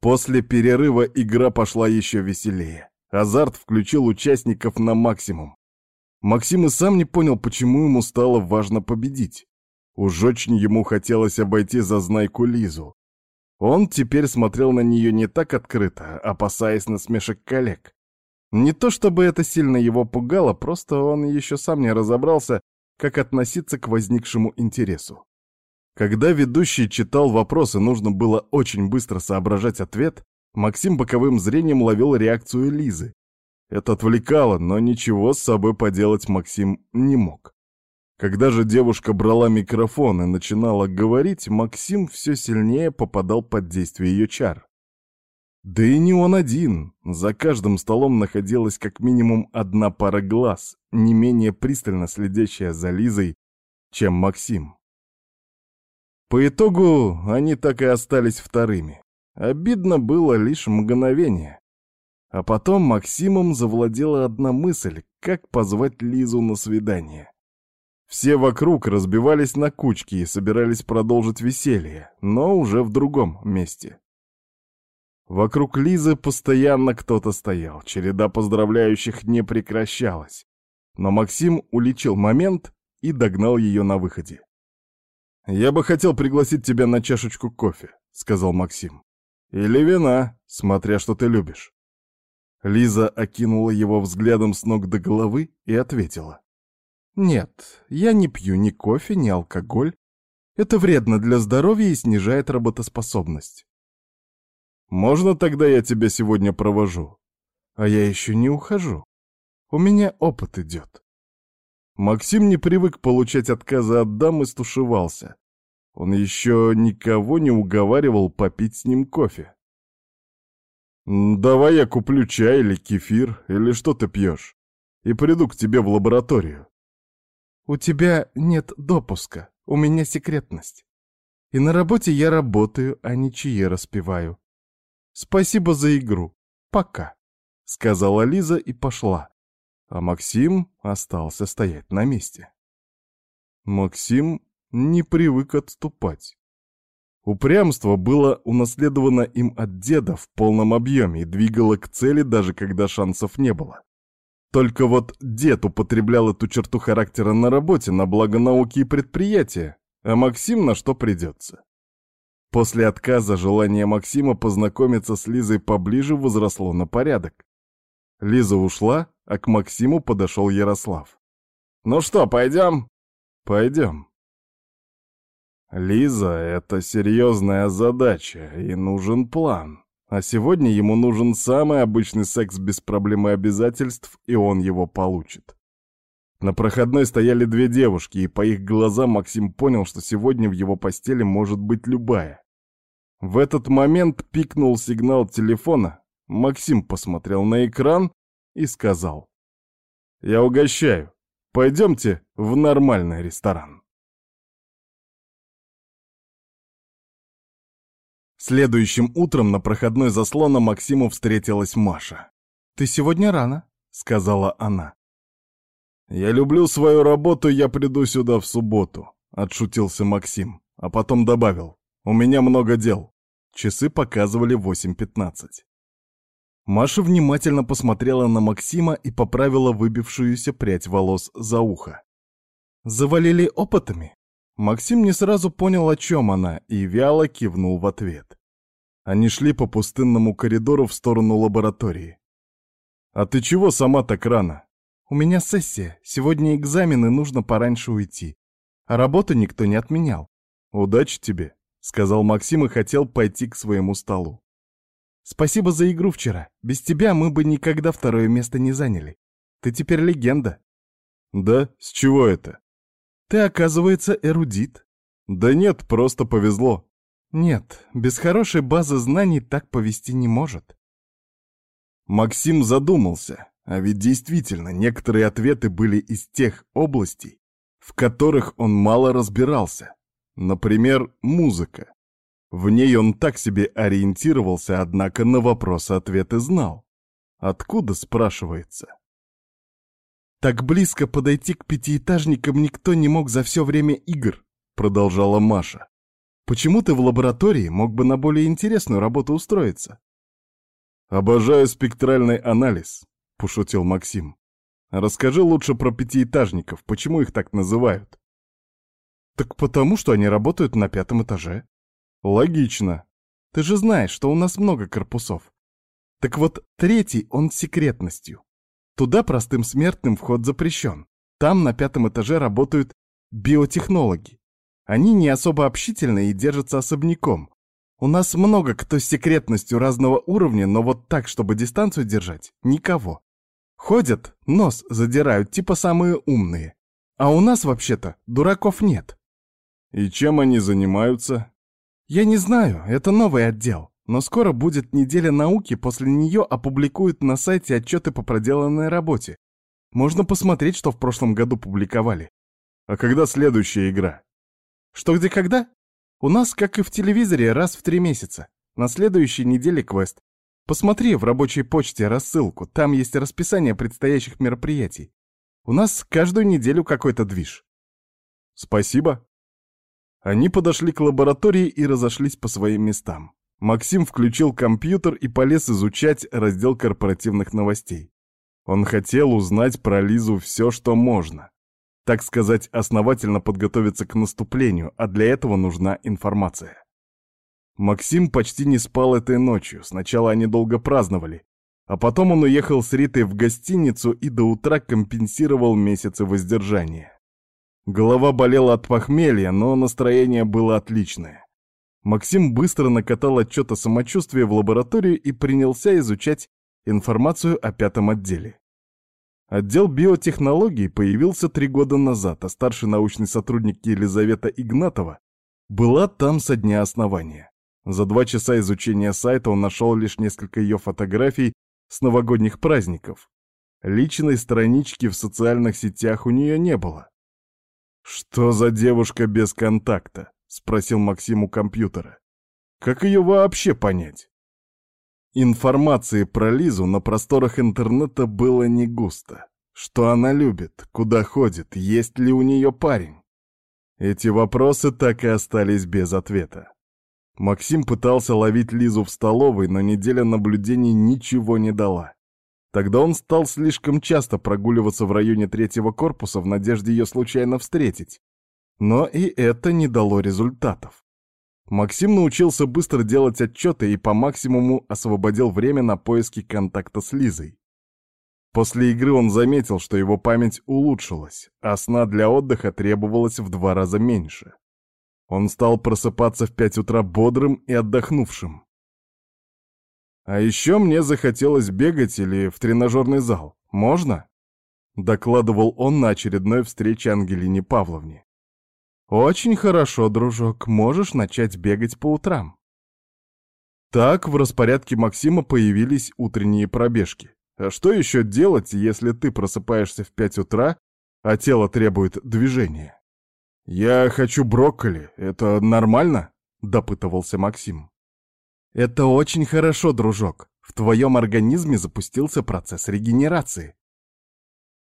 После перерыва игра пошла еще веселее. Азарт включил участников на максимум. Максим и сам не понял, почему ему стало важно победить. Уж очень ему хотелось обойти зазнайку Лизу. Он теперь смотрел на нее не так открыто, опасаясь насмешек коллег. Не то чтобы это сильно его пугало, просто он еще сам не разобрался, как относиться к возникшему интересу. Когда ведущий читал вопросы, нужно было очень быстро соображать ответ, Максим боковым зрением ловил реакцию Лизы. Это отвлекало, но ничего с собой поделать Максим не мог. Когда же девушка брала микрофон и начинала говорить, Максим все сильнее попадал под действие ее чар. Да и не он один. За каждым столом находилась как минимум одна пара глаз, не менее пристально следящая за Лизой, чем Максим. По итогу они так и остались вторыми. Обидно было лишь мгновение. А потом Максимом завладела одна мысль, как позвать Лизу на свидание. Все вокруг разбивались на кучки и собирались продолжить веселье, но уже в другом месте. Вокруг Лизы постоянно кто-то стоял, череда поздравляющих не прекращалась. Но Максим уличил момент и догнал ее на выходе. «Я бы хотел пригласить тебя на чашечку кофе», — сказал Максим. «Или вина, смотря что ты любишь». Лиза окинула его взглядом с ног до головы и ответила. «Нет, я не пью ни кофе, ни алкоголь. Это вредно для здоровья и снижает работоспособность. Можно тогда я тебя сегодня провожу? А я еще не ухожу. У меня опыт идет. Максим не привык получать отказы от дам и стушевался. Он еще никого не уговаривал попить с ним кофе. «Давай я куплю чай или кефир, или что ты пьешь, и приду к тебе в лабораторию». «У тебя нет допуска, у меня секретность. И на работе я работаю, а не чаи распиваю. Спасибо за игру. Пока», — сказала Лиза и пошла. А Максим остался стоять на месте. Максим не привык отступать. Упрямство было унаследовано им от деда в полном объеме и двигало к цели, даже когда шансов не было. Только вот дед употреблял эту черту характера на работе на благо науки и предприятия, а Максим на что придется. После отказа желание Максима познакомиться с Лизой поближе возросло на порядок. Лиза ушла, а к Максиму подошел Ярослав. «Ну что, пойдем?» «Пойдем». Лиза — это серьезная задача, и нужен план. А сегодня ему нужен самый обычный секс без проблем и обязательств, и он его получит. На проходной стояли две девушки, и по их глазам Максим понял, что сегодня в его постели может быть любая. В этот момент пикнул сигнал телефона, Максим посмотрел на экран и сказал. «Я угощаю. Пойдемте в нормальный ресторан». Следующим утром на проходной заслона Максиму встретилась Маша. «Ты сегодня рано», — сказала она. «Я люблю свою работу, я приду сюда в субботу», — отшутился Максим, а потом добавил. «У меня много дел». Часы показывали 8.15. Маша внимательно посмотрела на Максима и поправила выбившуюся прядь волос за ухо. «Завалили опытами?» Максим не сразу понял, о чем она, и вяло кивнул в ответ. Они шли по пустынному коридору в сторону лаборатории. «А ты чего сама так рано?» У меня сессия, сегодня экзамены, нужно пораньше уйти. А работу никто не отменял. Удачи тебе, сказал Максим и хотел пойти к своему столу. Спасибо за игру вчера. Без тебя мы бы никогда второе место не заняли. Ты теперь легенда. Да? С чего это? Ты, оказывается, эрудит. Да нет, просто повезло. Нет, без хорошей базы знаний так повести не может. Максим задумался. А ведь действительно, некоторые ответы были из тех областей, в которых он мало разбирался. Например, музыка. В ней он так себе ориентировался, однако на вопросы ответы знал. Откуда, спрашивается? «Так близко подойти к пятиэтажникам никто не мог за все время игр», — продолжала Маша. «Почему ты в лаборатории мог бы на более интересную работу устроиться?» «Обожаю спектральный анализ», пошутил Максим. «Расскажи лучше про пятиэтажников, почему их так называют?» «Так потому, что они работают на пятом этаже». «Логично. Ты же знаешь, что у нас много корпусов. Так вот, третий он с секретностью. Туда простым смертным вход запрещен. Там на пятом этаже работают биотехнологи. Они не особо общительны и держатся особняком. У нас много кто с секретностью разного уровня, но вот так, чтобы дистанцию держать, никого. Ходят, нос задирают, типа самые умные. А у нас вообще-то дураков нет. И чем они занимаются? Я не знаю, это новый отдел. Но скоро будет неделя науки, после нее опубликуют на сайте отчеты по проделанной работе. Можно посмотреть, что в прошлом году публиковали. А когда следующая игра? Что где когда? У нас, как и в телевизоре, раз в три месяца. На следующей неделе квест. Посмотри в рабочей почте рассылку, там есть расписание предстоящих мероприятий. У нас каждую неделю какой-то движ. Спасибо. Они подошли к лаборатории и разошлись по своим местам. Максим включил компьютер и полез изучать раздел корпоративных новостей. Он хотел узнать про Лизу все, что можно. Так сказать, основательно подготовиться к наступлению, а для этого нужна информация. Максим почти не спал этой ночью, сначала они долго праздновали, а потом он уехал с Ритой в гостиницу и до утра компенсировал месяцы воздержания. Голова болела от похмелья, но настроение было отличное. Максим быстро накатал отчет о самочувствии в лабораторию и принялся изучать информацию о пятом отделе. Отдел биотехнологий появился три года назад, а старший научный сотрудник Елизавета Игнатова была там со дня основания. За два часа изучения сайта он нашел лишь несколько ее фотографий с новогодних праздников. Личной странички в социальных сетях у нее не было. «Что за девушка без контакта?» — спросил Максим у компьютера. «Как ее вообще понять?» Информации про Лизу на просторах интернета было не густо. Что она любит, куда ходит, есть ли у нее парень? Эти вопросы так и остались без ответа. Максим пытался ловить Лизу в столовой, но неделя наблюдений ничего не дала. Тогда он стал слишком часто прогуливаться в районе третьего корпуса в надежде ее случайно встретить. Но и это не дало результатов. Максим научился быстро делать отчеты и по максимуму освободил время на поиски контакта с Лизой. После игры он заметил, что его память улучшилась, а сна для отдыха требовалось в два раза меньше. Он стал просыпаться в пять утра бодрым и отдохнувшим. «А еще мне захотелось бегать или в тренажерный зал. Можно?» — докладывал он на очередной встрече Ангелине Павловне. «Очень хорошо, дружок, можешь начать бегать по утрам». Так в распорядке Максима появились утренние пробежки. А что еще делать, если ты просыпаешься в пять утра, а тело требует движения? «Я хочу брокколи, это нормально?» — допытывался Максим. «Это очень хорошо, дружок. В твоем организме запустился процесс регенерации».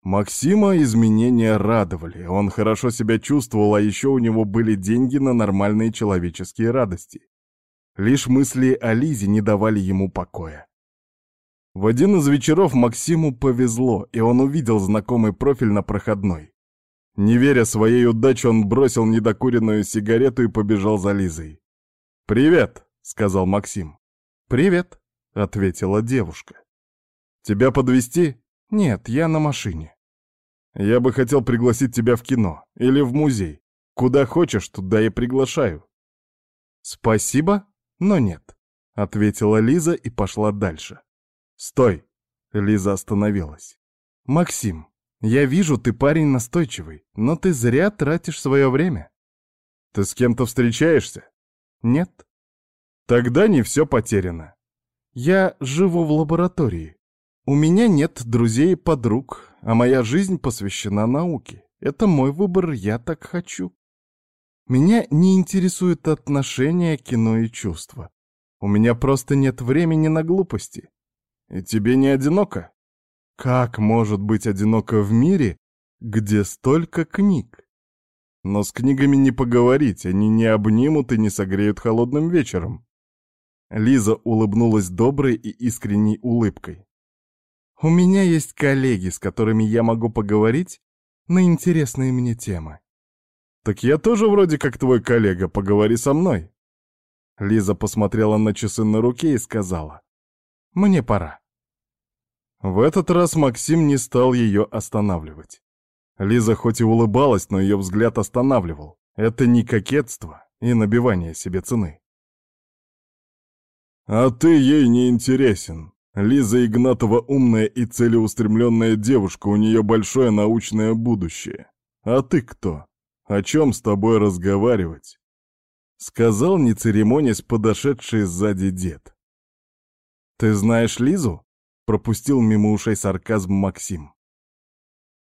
Максима изменения радовали, он хорошо себя чувствовал, а еще у него были деньги на нормальные человеческие радости. Лишь мысли о Лизе не давали ему покоя. В один из вечеров Максиму повезло, и он увидел знакомый профиль на проходной. Не веря своей удаче, он бросил недокуренную сигарету и побежал за Лизой. «Привет!» — сказал Максим. «Привет!» — ответила девушка. «Тебя подвести? Нет, я на машине. Я бы хотел пригласить тебя в кино или в музей. Куда хочешь, туда и приглашаю». «Спасибо, но нет», — ответила Лиза и пошла дальше. «Стой!» — Лиза остановилась. «Максим, я вижу, ты парень настойчивый, но ты зря тратишь свое время. Ты с кем-то встречаешься? Нет? Тогда не все потеряно. Я живу в лаборатории. У меня нет друзей и подруг, а моя жизнь посвящена науке. Это мой выбор, я так хочу. Меня не интересуют отношения, кино и чувства. У меня просто нет времени на глупости. И тебе не одиноко? Как может быть одиноко в мире, где столько книг? Но с книгами не поговорить, они не обнимут и не согреют холодным вечером. Лиза улыбнулась доброй и искренней улыбкой. «У меня есть коллеги, с которыми я могу поговорить на интересные мне темы». «Так я тоже вроде как твой коллега, поговори со мной». Лиза посмотрела на часы на руке и сказала. «Мне пора». В этот раз Максим не стал ее останавливать. Лиза хоть и улыбалась, но ее взгляд останавливал. Это не кокетство и набивание себе цены. «А ты ей не интересен. Лиза Игнатова умная и целеустремленная девушка, у нее большое научное будущее. А ты кто? О чем с тобой разговаривать?» Сказал, не церемонясь, подошедший сзади дед. «Ты знаешь Лизу?» Пропустил мимо ушей сарказм Максим.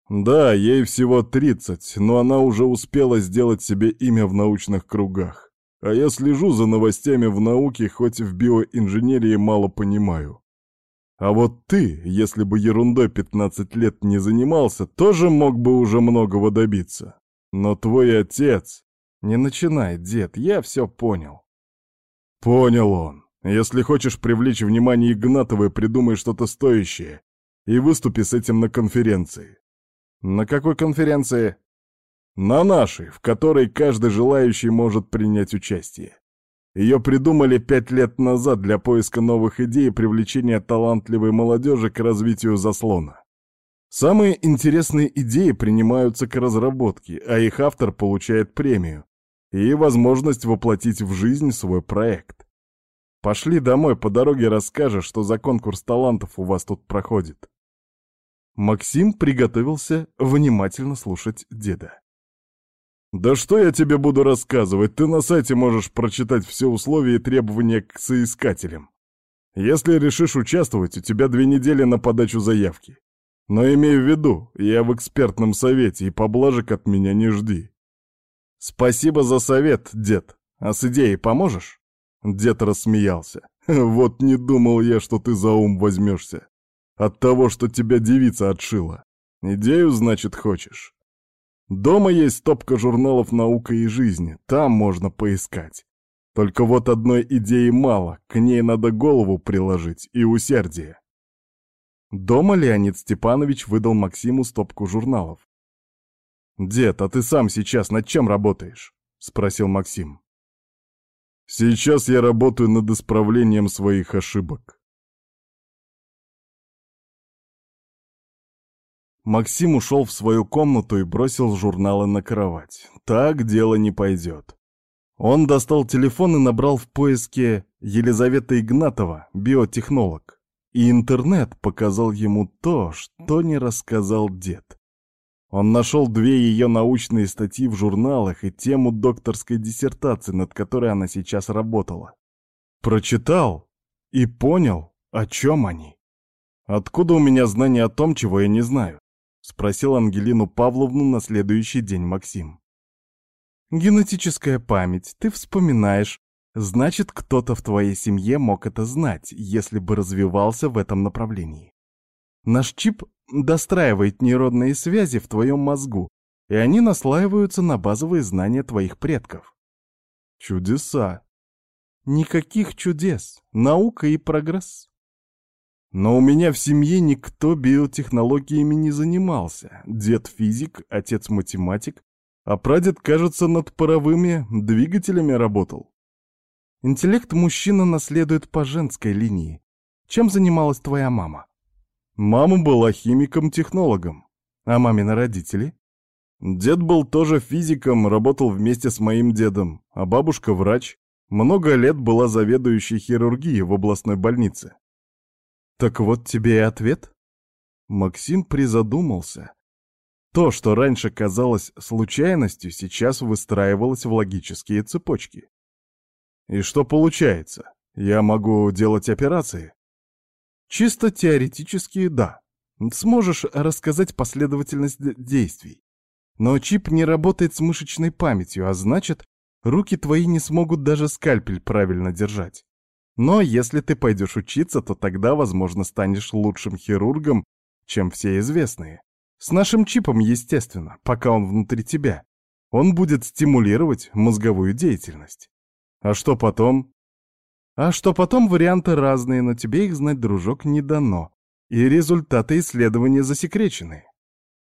Да, ей всего 30, но она уже успела сделать себе имя в научных кругах. А я слежу за новостями в науке, хоть в биоинженерии мало понимаю. А вот ты, если бы ерундой 15 лет не занимался, тоже мог бы уже многого добиться. Но твой отец... Не начинай, дед, я все понял. Понял он. Если хочешь привлечь внимание Игнатовой, придумай что-то стоящее и выступи с этим на конференции. На какой конференции? На нашей, в которой каждый желающий может принять участие. Ее придумали пять лет назад для поиска новых идей и привлечения талантливой молодежи к развитию заслона. Самые интересные идеи принимаются к разработке, а их автор получает премию и возможность воплотить в жизнь свой проект. Пошли домой, по дороге расскажешь, что за конкурс талантов у вас тут проходит. Максим приготовился внимательно слушать деда. «Да что я тебе буду рассказывать? Ты на сайте можешь прочитать все условия и требования к соискателям. Если решишь участвовать, у тебя две недели на подачу заявки. Но имей в виду, я в экспертном совете, и поблажек от меня не жди». «Спасибо за совет, дед. А с идеей поможешь?» Дед рассмеялся. «Вот не думал я, что ты за ум возьмешься. От того, что тебя девица отшила. Идею, значит, хочешь? Дома есть стопка журналов «Наука и жизнь», там можно поискать. Только вот одной идеи мало, к ней надо голову приложить и усердие. Дома Леонид Степанович выдал Максиму стопку журналов. «Дед, а ты сам сейчас над чем работаешь?» — спросил Максим. Сейчас я работаю над исправлением своих ошибок. Максим ушел в свою комнату и бросил журналы на кровать. Так дело не пойдет. Он достал телефон и набрал в поиске Елизавета Игнатова, биотехнолог. И интернет показал ему то, что не рассказал дед. Он нашел две ее научные статьи в журналах и тему докторской диссертации, над которой она сейчас работала. Прочитал и понял, о чем они. «Откуда у меня знания о том, чего я не знаю?» — спросил Ангелину Павловну на следующий день Максим. «Генетическая память, ты вспоминаешь. Значит, кто-то в твоей семье мог это знать, если бы развивался в этом направлении. Наш чип достраивает нейронные связи в твоем мозгу, и они наслаиваются на базовые знания твоих предков. Чудеса. Никаких чудес. Наука и прогресс. Но у меня в семье никто биотехнологиями не занимался. Дед физик, отец математик, а прадед, кажется, над паровыми двигателями работал. Интеллект мужчина наследует по женской линии. Чем занималась твоя мама? Мама была химиком-технологом. А мамины родители? Дед был тоже физиком, работал вместе с моим дедом, а бабушка — врач. Много лет была заведующей хирургией в областной больнице. Так вот тебе и ответ. Максим призадумался. То, что раньше казалось случайностью, сейчас выстраивалось в логические цепочки. И что получается? Я могу делать операции? Чисто теоретически да. Сможешь рассказать последовательность действий. Но чип не работает с мышечной памятью, а значит, руки твои не смогут даже скальпель правильно держать. Но если ты пойдешь учиться, то тогда, возможно, станешь лучшим хирургом, чем все известные. С нашим чипом, естественно, пока он внутри тебя. Он будет стимулировать мозговую деятельность. А что потом? А что потом, варианты разные, но тебе их знать, дружок, не дано. И результаты исследования засекречены.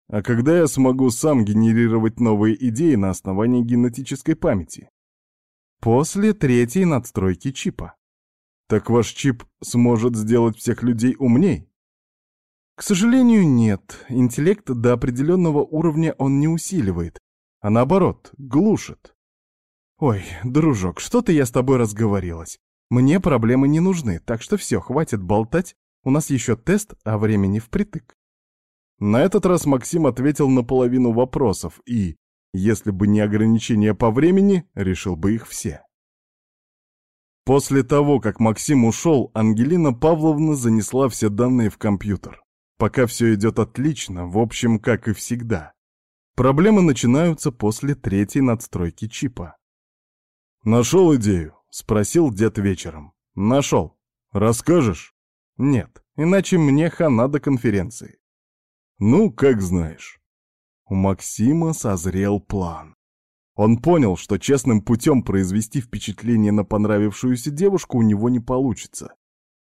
А когда я смогу сам генерировать новые идеи на основании генетической памяти? После третьей надстройки чипа. Так ваш чип сможет сделать всех людей умней? К сожалению, нет. Интеллект до определенного уровня он не усиливает, а наоборот, глушит. Ой, дружок, что-то я с тобой разговорилась. Мне проблемы не нужны, так что все, хватит болтать, у нас еще тест, а времени впритык. На этот раз Максим ответил на половину вопросов и, если бы не ограничения по времени, решил бы их все. После того, как Максим ушел, Ангелина Павловна занесла все данные в компьютер. Пока все идет отлично, в общем, как и всегда. Проблемы начинаются после третьей надстройки чипа. Нашел идею. — спросил дед вечером. «Нашел. Расскажешь?» «Нет, иначе мне хана до конференции». «Ну, как знаешь». У Максима созрел план. Он понял, что честным путем произвести впечатление на понравившуюся девушку у него не получится.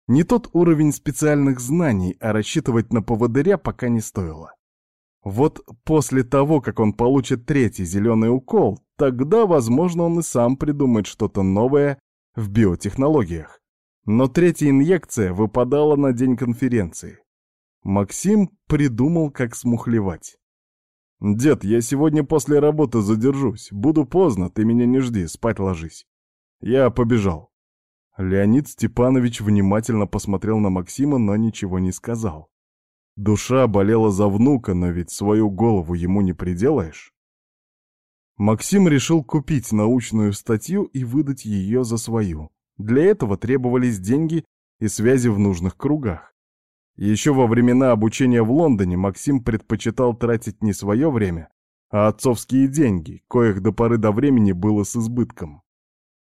Не тот уровень специальных знаний, а рассчитывать на поводыря пока не стоило. Вот после того, как он получит третий зеленый укол, Тогда, возможно, он и сам придумает что-то новое в биотехнологиях. Но третья инъекция выпадала на день конференции. Максим придумал, как смухлевать. «Дед, я сегодня после работы задержусь. Буду поздно, ты меня не жди, спать ложись». Я побежал. Леонид Степанович внимательно посмотрел на Максима, но ничего не сказал. Душа болела за внука, но ведь свою голову ему не приделаешь. Максим решил купить научную статью и выдать ее за свою. Для этого требовались деньги и связи в нужных кругах. Еще во времена обучения в Лондоне Максим предпочитал тратить не свое время, а отцовские деньги, коих до поры до времени было с избытком.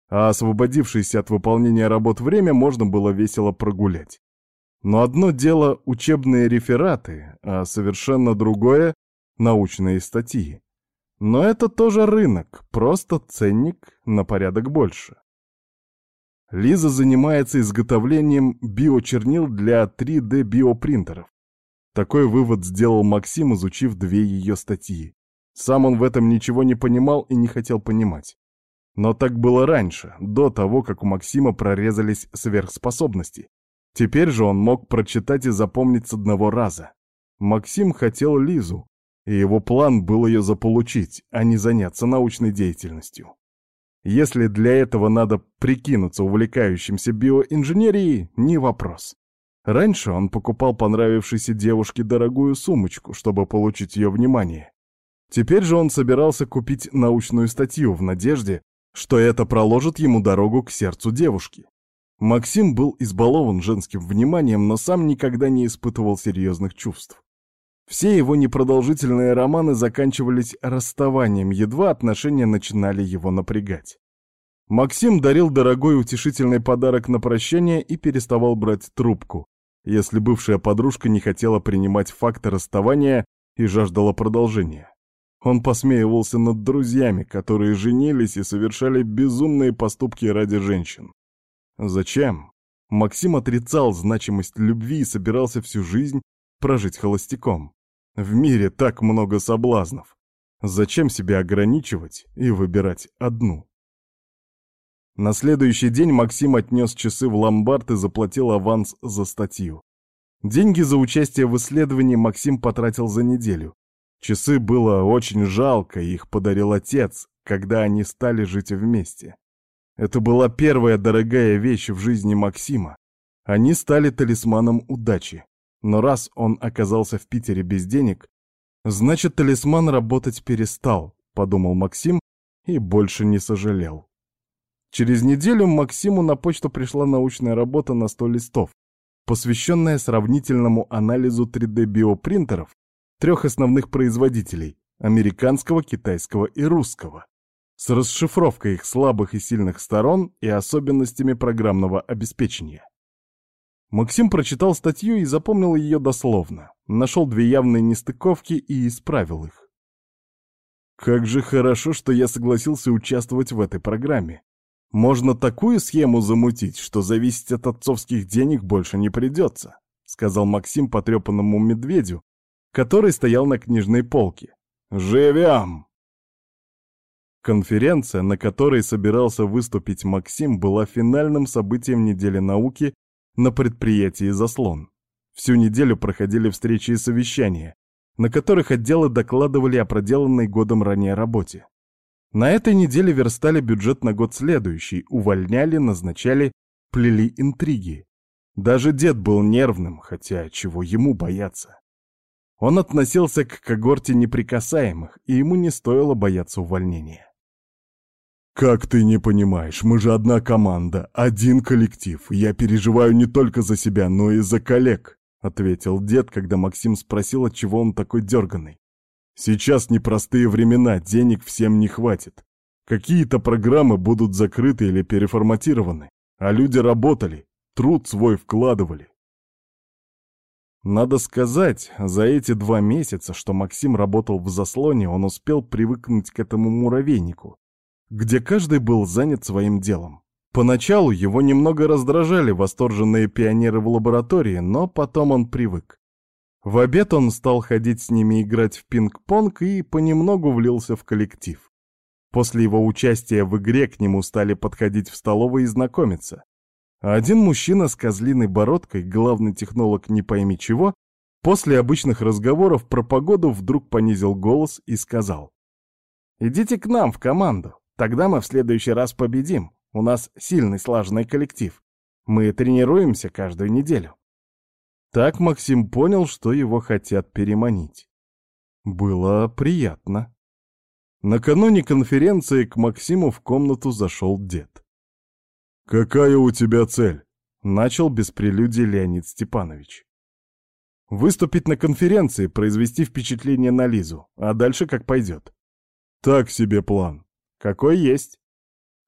А освободившееся от выполнения работ время можно было весело прогулять. Но одно дело учебные рефераты, а совершенно другое — научные статьи. Но это тоже рынок, просто ценник на порядок больше. Лиза занимается изготовлением биочернил для 3D-биопринтеров. Такой вывод сделал Максим, изучив две ее статьи. Сам он в этом ничего не понимал и не хотел понимать. Но так было раньше, до того, как у Максима прорезались сверхспособности. Теперь же он мог прочитать и запомнить с одного раза. Максим хотел Лизу, и его план был ее заполучить, а не заняться научной деятельностью. Если для этого надо прикинуться увлекающимся биоинженерией, не вопрос. Раньше он покупал понравившейся девушке дорогую сумочку, чтобы получить ее внимание. Теперь же он собирался купить научную статью в надежде, что это проложит ему дорогу к сердцу девушки. Максим был избалован женским вниманием, но сам никогда не испытывал серьезных чувств. Все его непродолжительные романы заканчивались расставанием, едва отношения начинали его напрягать. Максим дарил дорогой утешительный подарок на прощание и переставал брать трубку, если бывшая подружка не хотела принимать факты расставания и жаждала продолжения. Он посмеивался над друзьями, которые женились и совершали безумные поступки ради женщин. Зачем? Максим отрицал значимость любви и собирался всю жизнь прожить холостяком. В мире так много соблазнов. Зачем себя ограничивать и выбирать одну? На следующий день Максим отнес часы в ломбард и заплатил аванс за статью. Деньги за участие в исследовании Максим потратил за неделю. Часы было очень жалко, их подарил отец, когда они стали жить вместе. Это была первая дорогая вещь в жизни Максима. Они стали талисманом удачи. Но раз он оказался в Питере без денег, значит, талисман работать перестал, подумал Максим и больше не сожалел. Через неделю Максиму на почту пришла научная работа на 100 листов, посвященная сравнительному анализу 3D-биопринтеров трех основных производителей – американского, китайского и русского с расшифровкой их слабых и сильных сторон и особенностями программного обеспечения. Максим прочитал статью и запомнил ее дословно, нашел две явные нестыковки и исправил их. Как же хорошо, что я согласился участвовать в этой программе. Можно такую схему замутить, что зависеть от отцовских денег больше не придется, сказал Максим потрепанному медведю, который стоял на книжной полке. Живем! Конференция, на которой собирался выступить Максим, была финальным событием недели науки на предприятии «Заслон». Всю неделю проходили встречи и совещания, на которых отделы докладывали о проделанной годом ранее работе. На этой неделе верстали бюджет на год следующий, увольняли, назначали, плели интриги. Даже дед был нервным, хотя чего ему бояться. Он относился к когорте неприкасаемых, и ему не стоило бояться увольнения. «Как ты не понимаешь, мы же одна команда, один коллектив. Я переживаю не только за себя, но и за коллег», — ответил дед, когда Максим спросил, отчего он такой дерганый. «Сейчас непростые времена, денег всем не хватит. Какие-то программы будут закрыты или переформатированы, а люди работали, труд свой вкладывали. Надо сказать, за эти два месяца, что Максим работал в заслоне, он успел привыкнуть к этому муравейнику, где каждый был занят своим делом. Поначалу его немного раздражали восторженные пионеры в лаборатории, но потом он привык. В обед он стал ходить с ними играть в пинг-понг и понемногу влился в коллектив. После его участия в игре к нему стали подходить в столовой и знакомиться. Один мужчина с козлиной бородкой, главный технолог не пойми чего, после обычных разговоров про погоду вдруг понизил голос и сказал. «Идите к нам в команду. Тогда мы в следующий раз победим. У нас сильный слаженный коллектив. Мы тренируемся каждую неделю. Так Максим понял, что его хотят переманить. Было приятно. Накануне конференции к Максиму в комнату зашел дед. «Какая у тебя цель?» — начал без прелюдии Леонид Степанович. «Выступить на конференции, произвести впечатление на Лизу, а дальше как пойдет». «Так себе план. Какой есть.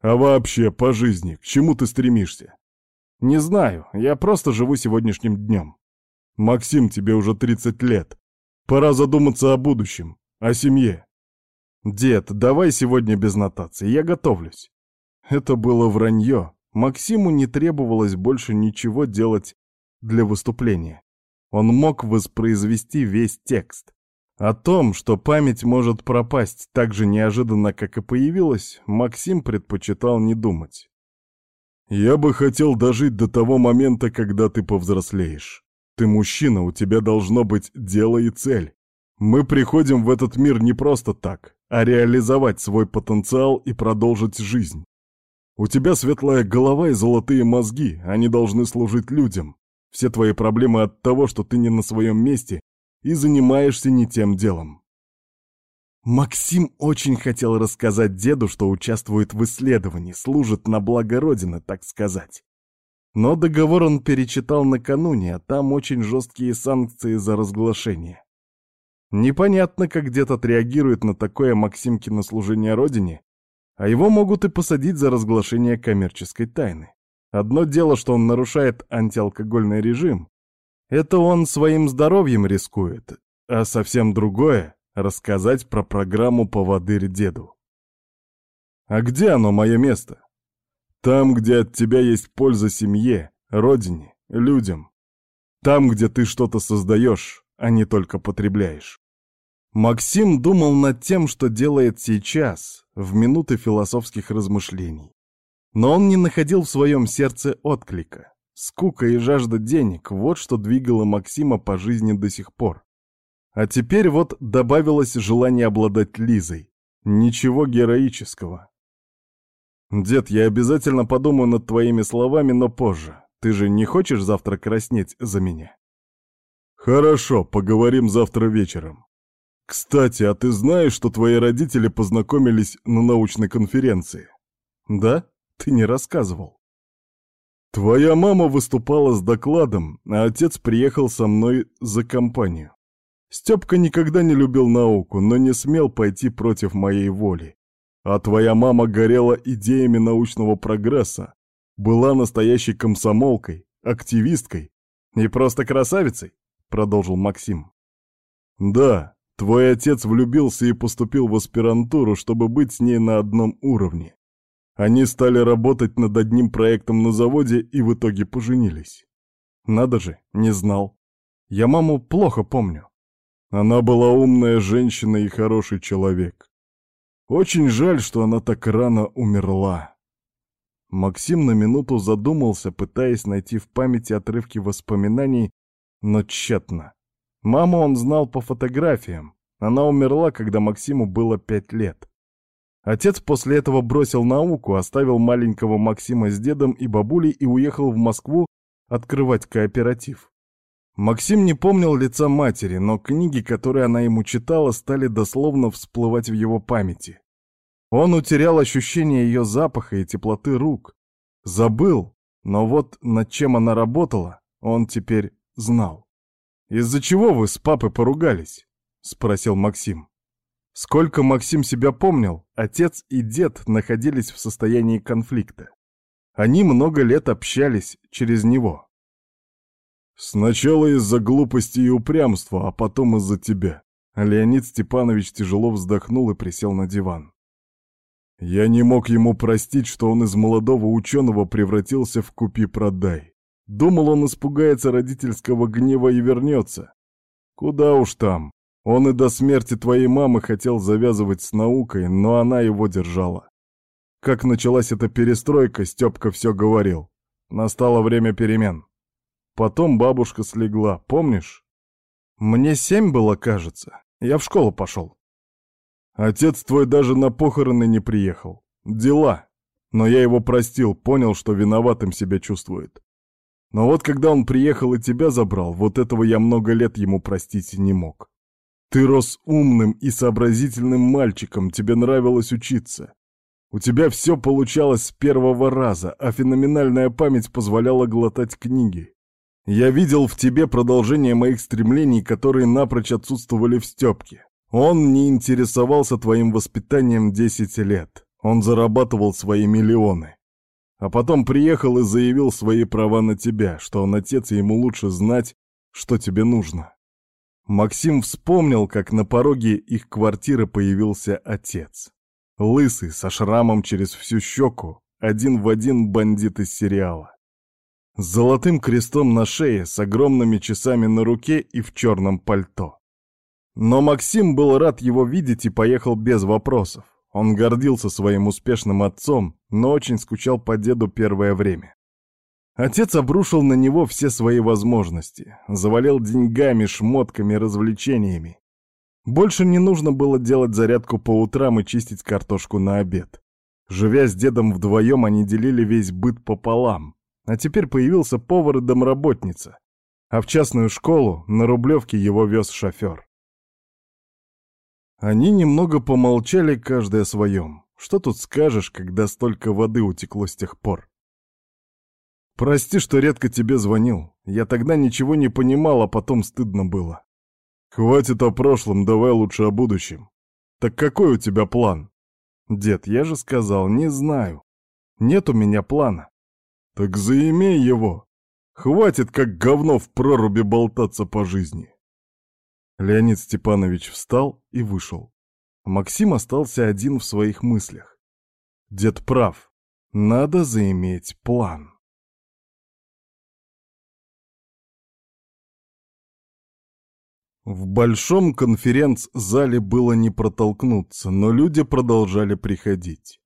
А вообще, по жизни, к чему ты стремишься? Не знаю, я просто живу сегодняшним днем. Максим, тебе уже 30 лет. Пора задуматься о будущем, о семье. Дед, давай сегодня без нотации, я готовлюсь. Это было вранье. Максиму не требовалось больше ничего делать для выступления. Он мог воспроизвести весь текст. О том, что память может пропасть так же неожиданно, как и появилась, Максим предпочитал не думать. «Я бы хотел дожить до того момента, когда ты повзрослеешь. ты мужчина, у тебя должно быть дело и цель. Мы приходим в этот мир не просто так, а реализовать свой потенциал и продолжить жизнь. У тебя светлая голова и золотые мозги, они должны служить людям. Все твои проблемы от того, что ты не на своем месте и занимаешься не тем делом. Максим очень хотел рассказать деду, что участвует в исследовании, служит на благо Родины, так сказать. Но договор он перечитал накануне, а там очень жесткие санкции за разглашение. Непонятно, как дед отреагирует на такое Максимкино служение Родине, а его могут и посадить за разглашение коммерческой тайны. Одно дело, что он нарушает антиалкогольный режим. Это он своим здоровьем рискует. А совсем другое — рассказать про программу «Поводырь деду». А где оно, мое место? Там, где от тебя есть польза семье, родине, людям. Там, где ты что-то создаешь, а не только потребляешь. Максим думал над тем, что делает сейчас, в минуты философских размышлений. Но он не находил в своем сердце отклика. Скука и жажда денег — вот что двигало Максима по жизни до сих пор. А теперь вот добавилось желание обладать Лизой. Ничего героического. «Дед, я обязательно подумаю над твоими словами, но позже. Ты же не хочешь завтра краснеть за меня?» «Хорошо, поговорим завтра вечером. Кстати, а ты знаешь, что твои родители познакомились на научной конференции?» «Да?» Ты не рассказывал. Твоя мама выступала с докладом, а отец приехал со мной за компанию. Степка никогда не любил науку, но не смел пойти против моей воли. А твоя мама горела идеями научного прогресса, была настоящей комсомолкой, активисткой и просто красавицей, продолжил Максим. Да, твой отец влюбился и поступил в аспирантуру, чтобы быть с ней на одном уровне. Они стали работать над одним проектом на заводе и в итоге поженились. Надо же, не знал. Я маму плохо помню. Она была умная женщина и хороший человек. Очень жаль, что она так рано умерла. Максим на минуту задумался, пытаясь найти в памяти отрывки воспоминаний, но тщетно. Маму он знал по фотографиям. Она умерла, когда Максиму было пять лет. Отец после этого бросил науку, оставил маленького Максима с дедом и бабулей и уехал в Москву открывать кооператив. Максим не помнил лица матери, но книги, которые она ему читала, стали дословно всплывать в его памяти. Он утерял ощущение ее запаха и теплоты рук. Забыл, но вот над чем она работала, он теперь знал. «Из-за чего вы с папой поругались?» — спросил Максим. Сколько Максим себя помнил, отец и дед находились в состоянии конфликта. Они много лет общались через него. «Сначала из-за глупости и упрямства, а потом из-за тебя». Леонид Степанович тяжело вздохнул и присел на диван. Я не мог ему простить, что он из молодого ученого превратился в купи-продай. Думал, он испугается родительского гнева и вернется. Куда уж там. Он и до смерти твоей мамы хотел завязывать с наукой, но она его держала. Как началась эта перестройка, Степка все говорил. Настало время перемен. Потом бабушка слегла, помнишь? Мне семь было, кажется. Я в школу пошел. Отец твой даже на похороны не приехал. Дела. Но я его простил, понял, что виноватым себя чувствует. Но вот когда он приехал и тебя забрал, вот этого я много лет ему простить не мог. Ты рос умным и сообразительным мальчиком, тебе нравилось учиться. У тебя все получалось с первого раза, а феноменальная память позволяла глотать книги. Я видел в тебе продолжение моих стремлений, которые напрочь отсутствовали в Степке. Он не интересовался твоим воспитанием 10 лет. Он зарабатывал свои миллионы. А потом приехал и заявил свои права на тебя, что он отец, и ему лучше знать, что тебе нужно. Максим вспомнил, как на пороге их квартиры появился отец. Лысый, со шрамом через всю щеку, один в один бандит из сериала. С золотым крестом на шее, с огромными часами на руке и в черном пальто. Но Максим был рад его видеть и поехал без вопросов. Он гордился своим успешным отцом, но очень скучал по деду первое время. Отец обрушил на него все свои возможности, завалил деньгами, шмотками, развлечениями. Больше не нужно было делать зарядку по утрам и чистить картошку на обед. Живя с дедом вдвоем, они делили весь быт пополам. А теперь появился повар и домработница. А в частную школу на Рублевке его вез шофер. Они немного помолчали каждый о своем. Что тут скажешь, когда столько воды утекло с тех пор? Прости, что редко тебе звонил. Я тогда ничего не понимал, а потом стыдно было. Хватит о прошлом, давай лучше о будущем. Так какой у тебя план? Дед, я же сказал, не знаю. Нет у меня плана. Так заимей его. Хватит, как говно в проруби болтаться по жизни. Леонид Степанович встал и вышел. Максим остался один в своих мыслях. Дед прав. Надо заиметь план. В большом конференц-зале было не протолкнуться, но люди продолжали приходить.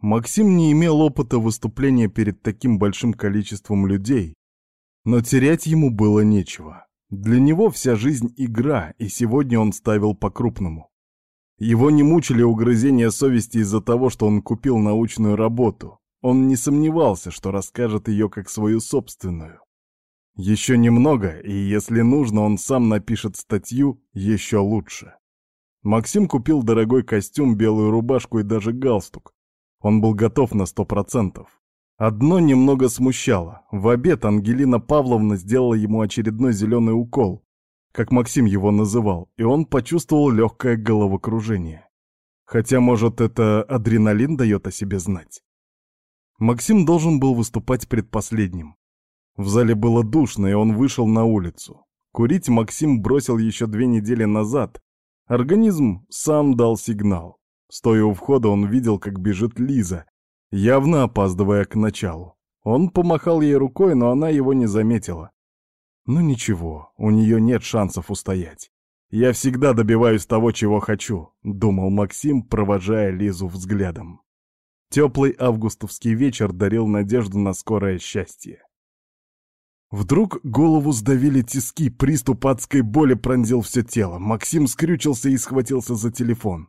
Максим не имел опыта выступления перед таким большим количеством людей, но терять ему было нечего. Для него вся жизнь — игра, и сегодня он ставил по-крупному. Его не мучили угрызения совести из-за того, что он купил научную работу. Он не сомневался, что расскажет ее как свою собственную. Еще немного, и если нужно, он сам напишет статью еще лучше. Максим купил дорогой костюм, белую рубашку и даже галстук. Он был готов на сто процентов. Одно немного смущало. В обед Ангелина Павловна сделала ему очередной зеленый укол, как Максим его называл, и он почувствовал легкое головокружение. Хотя, может, это адреналин дает о себе знать. Максим должен был выступать предпоследним. В зале было душно, и он вышел на улицу. Курить Максим бросил еще две недели назад. Организм сам дал сигнал. Стоя у входа, он видел, как бежит Лиза, явно опаздывая к началу. Он помахал ей рукой, но она его не заметила. Ну ничего, у нее нет шансов устоять. «Я всегда добиваюсь того, чего хочу», — думал Максим, провожая Лизу взглядом. Теплый августовский вечер дарил надежду на скорое счастье. Вдруг голову сдавили тиски, приступ адской боли пронзил все тело. Максим скрючился и схватился за телефон.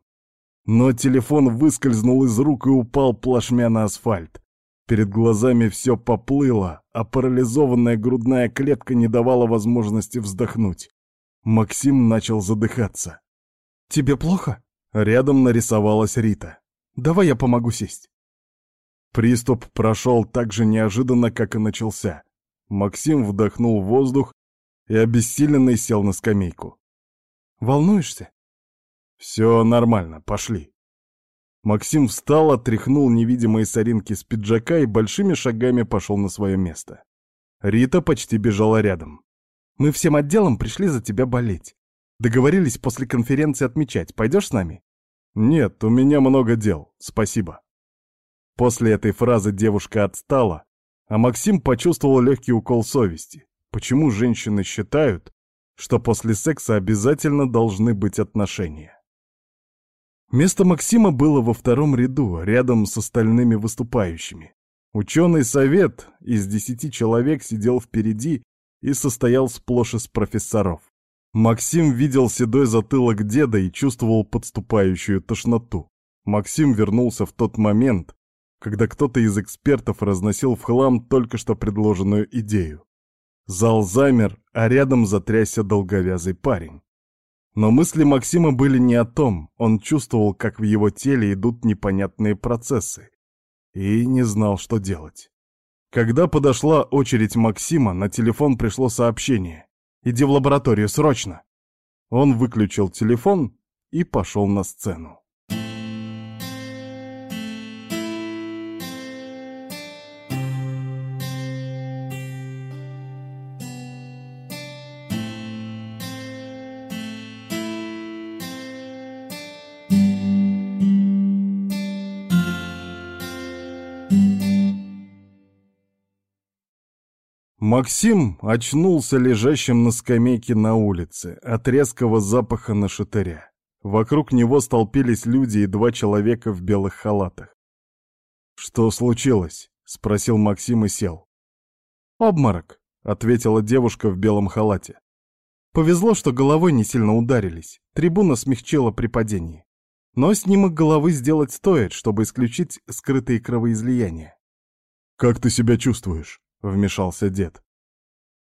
Но телефон выскользнул из рук и упал плашмя на асфальт. Перед глазами все поплыло, а парализованная грудная клетка не давала возможности вздохнуть. Максим начал задыхаться. «Тебе плохо?» Рядом нарисовалась Рита. «Давай я помогу сесть». Приступ прошел так же неожиданно, как и начался. Максим вдохнул воздух и обессиленный сел на скамейку. «Волнуешься?» «Все нормально, пошли». Максим встал, отряхнул невидимые соринки с пиджака и большими шагами пошел на свое место. Рита почти бежала рядом. «Мы всем отделом пришли за тебя болеть. Договорились после конференции отмечать. Пойдешь с нами?» «Нет, у меня много дел, спасибо». После этой фразы девушка отстала, а Максим почувствовал легкий укол совести. Почему женщины считают, что после секса обязательно должны быть отношения? Место Максима было во втором ряду, рядом с остальными выступающими. Ученый совет из десяти человек сидел впереди и состоял сплошь из профессоров. Максим видел седой затылок деда и чувствовал подступающую тошноту. Максим вернулся в тот момент, когда кто-то из экспертов разносил в хлам только что предложенную идею. Зал замер, а рядом затрясся долговязый парень. Но мысли Максима были не о том, он чувствовал, как в его теле идут непонятные процессы, и не знал, что делать. Когда подошла очередь Максима, на телефон пришло сообщение «Иди в лабораторию, срочно!». Он выключил телефон и пошел на сцену. Максим очнулся лежащим на скамейке на улице от резкого запаха на шатыря. Вокруг него столпились люди и два человека в белых халатах. «Что случилось?» — спросил Максим и сел. «Обморок», — ответила девушка в белом халате. Повезло, что головой не сильно ударились. Трибуна смягчила при падении. Но снимок головы сделать стоит, чтобы исключить скрытые кровоизлияния. «Как ты себя чувствуешь?» — вмешался дед.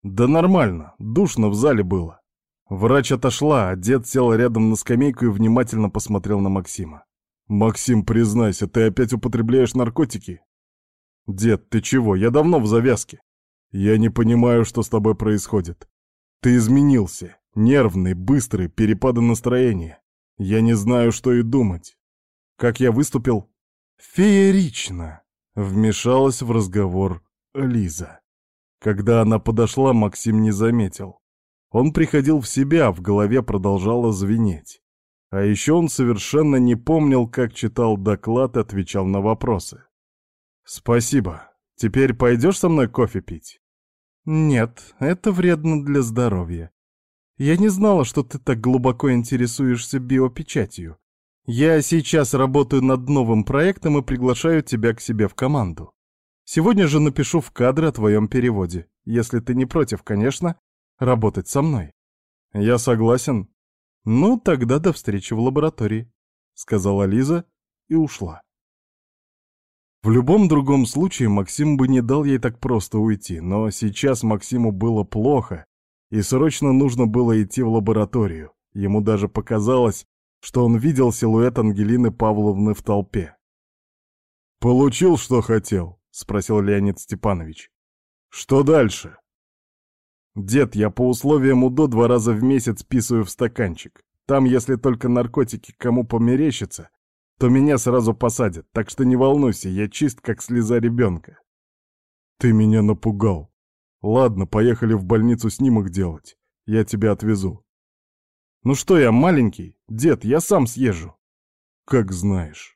«Да нормально, душно в зале было». Врач отошла, а дед сел рядом на скамейку и внимательно посмотрел на Максима. «Максим, признайся, ты опять употребляешь наркотики?» «Дед, ты чего? Я давно в завязке». «Я не понимаю, что с тобой происходит. Ты изменился. Нервный, быстрый, перепады настроения. Я не знаю, что и думать. Как я выступил? Феерично!» Вмешалась в разговор Лиза. Когда она подошла, Максим не заметил. Он приходил в себя, в голове продолжало звенеть. А еще он совершенно не помнил, как читал доклад и отвечал на вопросы. «Спасибо. Теперь пойдешь со мной кофе пить?» «Нет, это вредно для здоровья. Я не знала, что ты так глубоко интересуешься биопечатью. Я сейчас работаю над новым проектом и приглашаю тебя к себе в команду. Сегодня же напишу в кадры о твоем переводе, если ты не против, конечно, работать со мной. Я согласен. Ну, тогда до встречи в лаборатории, сказала Лиза и ушла. В любом другом случае Максим бы не дал ей так просто уйти, но сейчас Максиму было плохо, и срочно нужно было идти в лабораторию. Ему даже показалось, что он видел силуэт Ангелины Павловны в толпе. «Получил, что хотел?» — спросил Леонид Степанович. «Что дальше?» «Дед, я по условиям УДО два раза в месяц писаю в стаканчик. Там, если только наркотики кому померещатся, то меня сразу посадят, так что не волнуйся, я чист, как слеза ребенка. Ты меня напугал. Ладно, поехали в больницу снимок делать. Я тебя отвезу. Ну что я, маленький? Дед, я сам съезжу. Как знаешь.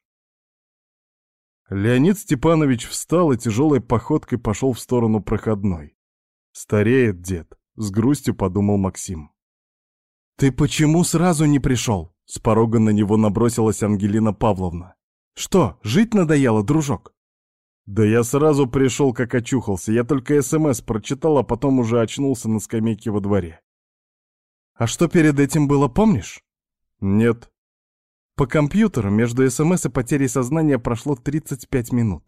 Леонид Степанович встал и тяжелой походкой пошел в сторону проходной. Стареет дед, с грустью подумал Максим. «Ты почему сразу не пришел?» С порога на него набросилась Ангелина Павловна. «Что, жить надоело, дружок?» «Да я сразу пришел, как очухался. Я только СМС прочитал, а потом уже очнулся на скамейке во дворе». «А что перед этим было, помнишь?» «Нет». По компьютеру между СМС и потерей сознания прошло 35 минут.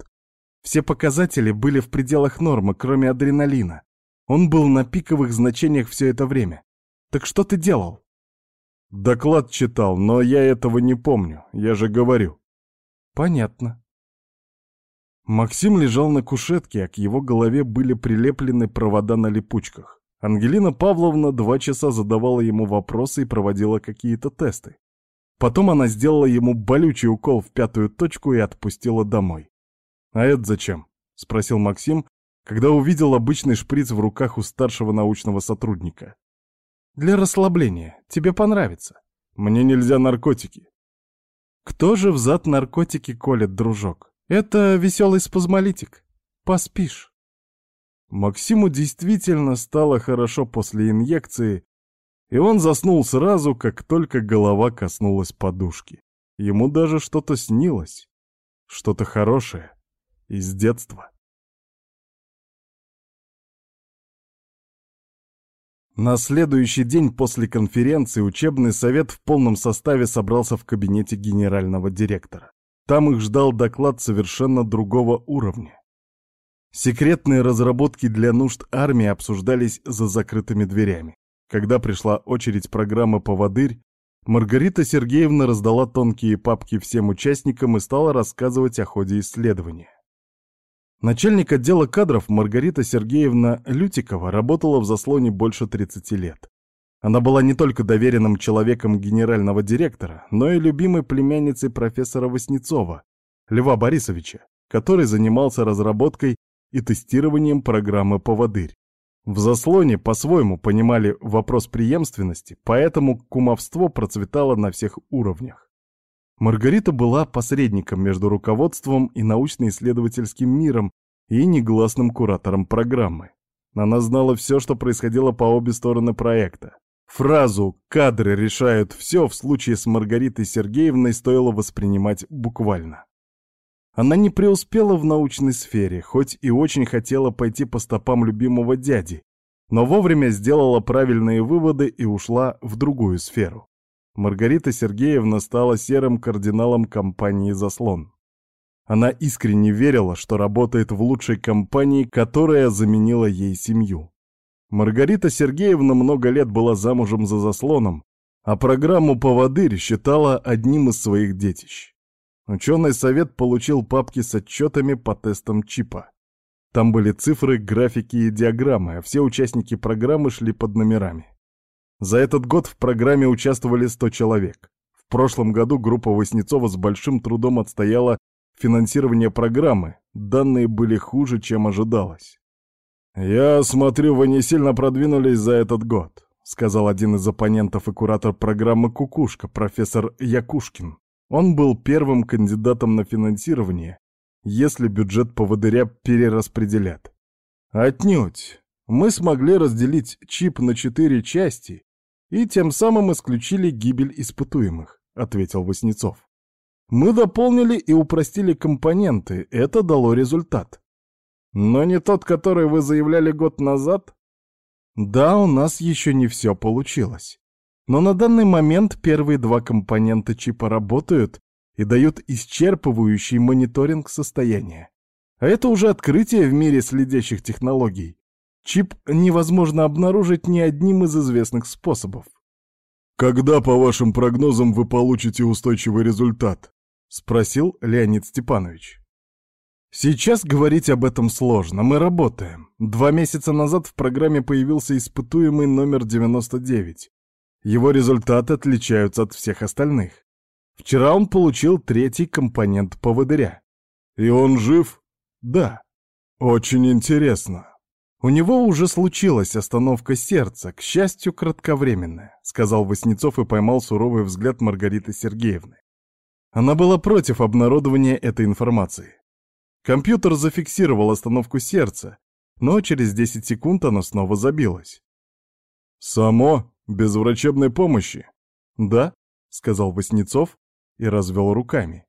Все показатели были в пределах нормы, кроме адреналина. Он был на пиковых значениях все это время. Так что ты делал? Доклад читал, но я этого не помню, я же говорю. Понятно. Максим лежал на кушетке, а к его голове были прилеплены провода на липучках. Ангелина Павловна два часа задавала ему вопросы и проводила какие-то тесты. Потом она сделала ему болючий укол в пятую точку и отпустила домой. «А это зачем?» — спросил Максим, когда увидел обычный шприц в руках у старшего научного сотрудника. Для расслабления. Тебе понравится. Мне нельзя наркотики. Кто же взад наркотики колет, дружок? Это веселый спазмолитик. Поспишь. Максиму действительно стало хорошо после инъекции, и он заснул сразу, как только голова коснулась подушки. Ему даже что-то снилось. Что-то хорошее. Из детства. На следующий день после конференции учебный совет в полном составе собрался в кабинете генерального директора. Там их ждал доклад совершенно другого уровня. Секретные разработки для нужд армии обсуждались за закрытыми дверями. Когда пришла очередь программы «Поводырь», Маргарита Сергеевна раздала тонкие папки всем участникам и стала рассказывать о ходе исследования. Начальник отдела кадров Маргарита Сергеевна Лютикова работала в заслоне больше 30 лет. Она была не только доверенным человеком генерального директора, но и любимой племянницей профессора Васнецова, Льва Борисовича, который занимался разработкой и тестированием программы «Поводырь». В заслоне по-своему понимали вопрос преемственности, поэтому кумовство процветало на всех уровнях. Маргарита была посредником между руководством и научно-исследовательским миром и негласным куратором программы. Она знала все, что происходило по обе стороны проекта. Фразу «кадры решают все» в случае с Маргаритой Сергеевной стоило воспринимать буквально. Она не преуспела в научной сфере, хоть и очень хотела пойти по стопам любимого дяди, но вовремя сделала правильные выводы и ушла в другую сферу. Маргарита Сергеевна стала серым кардиналом компании «Заслон». Она искренне верила, что работает в лучшей компании, которая заменила ей семью. Маргарита Сергеевна много лет была замужем за заслоном, а программу «Поводырь» считала одним из своих детищ. Ученый совет получил папки с отчетами по тестам чипа. Там были цифры, графики и диаграммы, а все участники программы шли под номерами. За этот год в программе участвовали 100 человек. В прошлом году группа Васнецова с большим трудом отстояла финансирование программы, данные были хуже, чем ожидалось. «Я смотрю, вы не сильно продвинулись за этот год», сказал один из оппонентов и куратор программы «Кукушка», профессор Якушкин. Он был первым кандидатом на финансирование, если бюджет поводыря перераспределят. Отнюдь. Мы смогли разделить чип на четыре части и тем самым исключили гибель испытуемых, ответил Васнецов. Мы дополнили и упростили компоненты, это дало результат. Но не тот, который вы заявляли год назад? Да, у нас еще не все получилось. Но на данный момент первые два компонента чипа работают и дают исчерпывающий мониторинг состояния. А это уже открытие в мире следящих технологий. Чип невозможно обнаружить ни одним из известных способов. «Когда, по вашим прогнозам, вы получите устойчивый результат?» — спросил Леонид Степанович. Сейчас говорить об этом сложно, мы работаем. Два месяца назад в программе появился испытуемый номер 99. Его результаты отличаются от всех остальных. Вчера он получил третий компонент поводыря. И он жив? Да. Очень интересно. У него уже случилась остановка сердца, к счастью, кратковременная, сказал Васнецов и поймал суровый взгляд Маргариты Сергеевны. Она была против обнародования этой информации. Компьютер зафиксировал остановку сердца, но через 10 секунд оно снова забилось. «Само? Без врачебной помощи?» «Да», — сказал Васнецов и развел руками.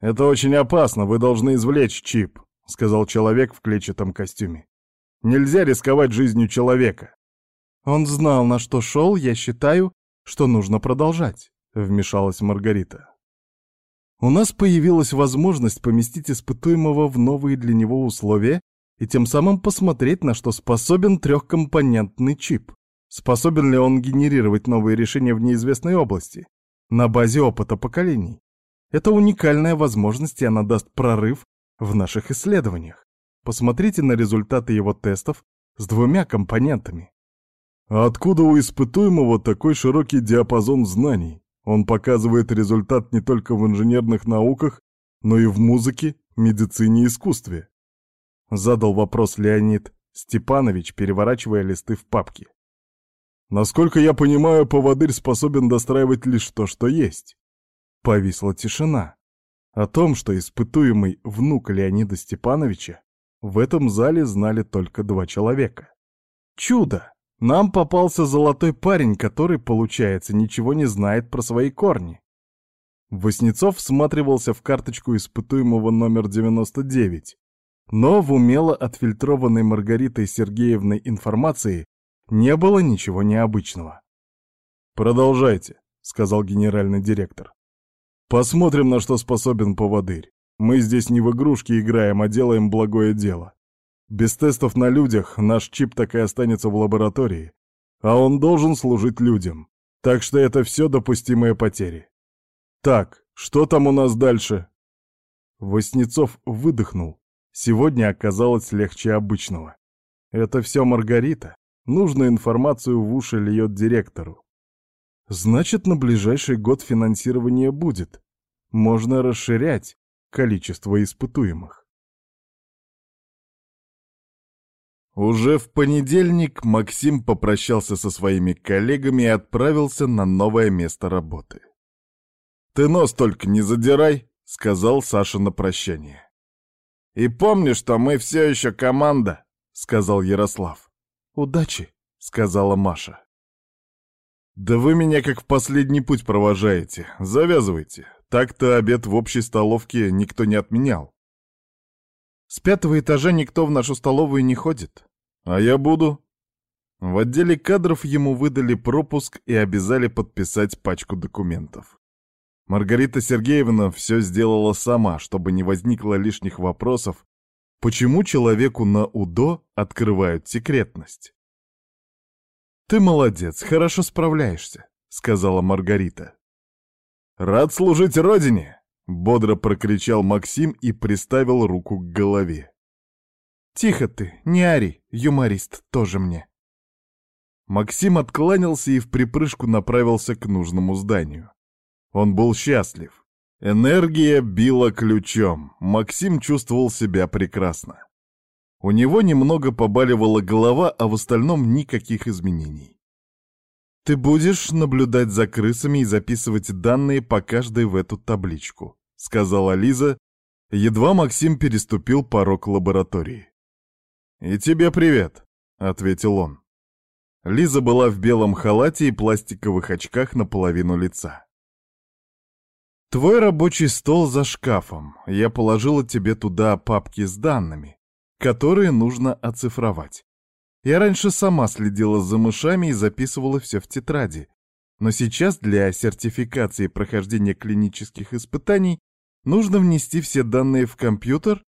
«Это очень опасно, вы должны извлечь чип», — сказал человек в клетчатом костюме. «Нельзя рисковать жизнью человека». «Он знал, на что шел, я считаю, что нужно продолжать», — вмешалась Маргарита. У нас появилась возможность поместить испытуемого в новые для него условия и тем самым посмотреть, на что способен трехкомпонентный чип. Способен ли он генерировать новые решения в неизвестной области, на базе опыта поколений. Это уникальная возможность, и она даст прорыв в наших исследованиях. Посмотрите на результаты его тестов с двумя компонентами. Откуда у испытуемого такой широкий диапазон знаний? Он показывает результат не только в инженерных науках, но и в музыке, медицине и искусстве. Задал вопрос Леонид Степанович, переворачивая листы в папке. Насколько я понимаю, поводырь способен достраивать лишь то, что есть. Повисла тишина. О том, что испытуемый внук Леонида Степановича, в этом зале знали только два человека. Чудо! Нам попался золотой парень, который, получается, ничего не знает про свои корни. Воснецов всматривался в карточку испытуемого номер 99, но в умело отфильтрованной Маргаритой Сергеевной информации не было ничего необычного. «Продолжайте», — сказал генеральный директор. «Посмотрим, на что способен поводырь. Мы здесь не в игрушки играем, а делаем благое дело. Без тестов на людях наш чип так и останется в лаборатории, а он должен служить людям. Так что это все допустимые потери. Так, что там у нас дальше? Воснецов выдохнул. Сегодня оказалось легче обычного. Это все Маргарита. Нужную информацию в уши льет директору. Значит, на ближайший год финансирование будет. Можно расширять количество испытуемых. Уже в понедельник Максим попрощался со своими коллегами и отправился на новое место работы. «Ты нос только не задирай», — сказал Саша на прощание. «И помни, что мы все еще команда», — сказал Ярослав. «Удачи», — сказала Маша. «Да вы меня как в последний путь провожаете. Завязывайте. Так-то обед в общей столовке никто не отменял». С пятого этажа никто в нашу столовую не ходит. А я буду. В отделе кадров ему выдали пропуск и обязали подписать пачку документов. Маргарита Сергеевна все сделала сама, чтобы не возникло лишних вопросов, почему человеку на УДО открывают секретность. «Ты молодец, хорошо справляешься», — сказала Маргарита. «Рад служить Родине!» — бодро прокричал Максим и приставил руку к голове. «Тихо ты, не ори, юморист тоже мне». Максим откланялся и в припрыжку направился к нужному зданию. Он был счастлив. Энергия била ключом. Максим чувствовал себя прекрасно. У него немного побаливала голова, а в остальном никаких изменений. «Ты будешь наблюдать за крысами и записывать данные по каждой в эту табличку», — сказала Лиза, едва Максим переступил порог лаборатории. «И тебе привет», — ответил он. Лиза была в белом халате и пластиковых очках наполовину лица. «Твой рабочий стол за шкафом. Я положила тебе туда папки с данными, которые нужно оцифровать. Я раньше сама следила за мышами и записывала все в тетради. Но сейчас для сертификации прохождения клинических испытаний нужно внести все данные в компьютер,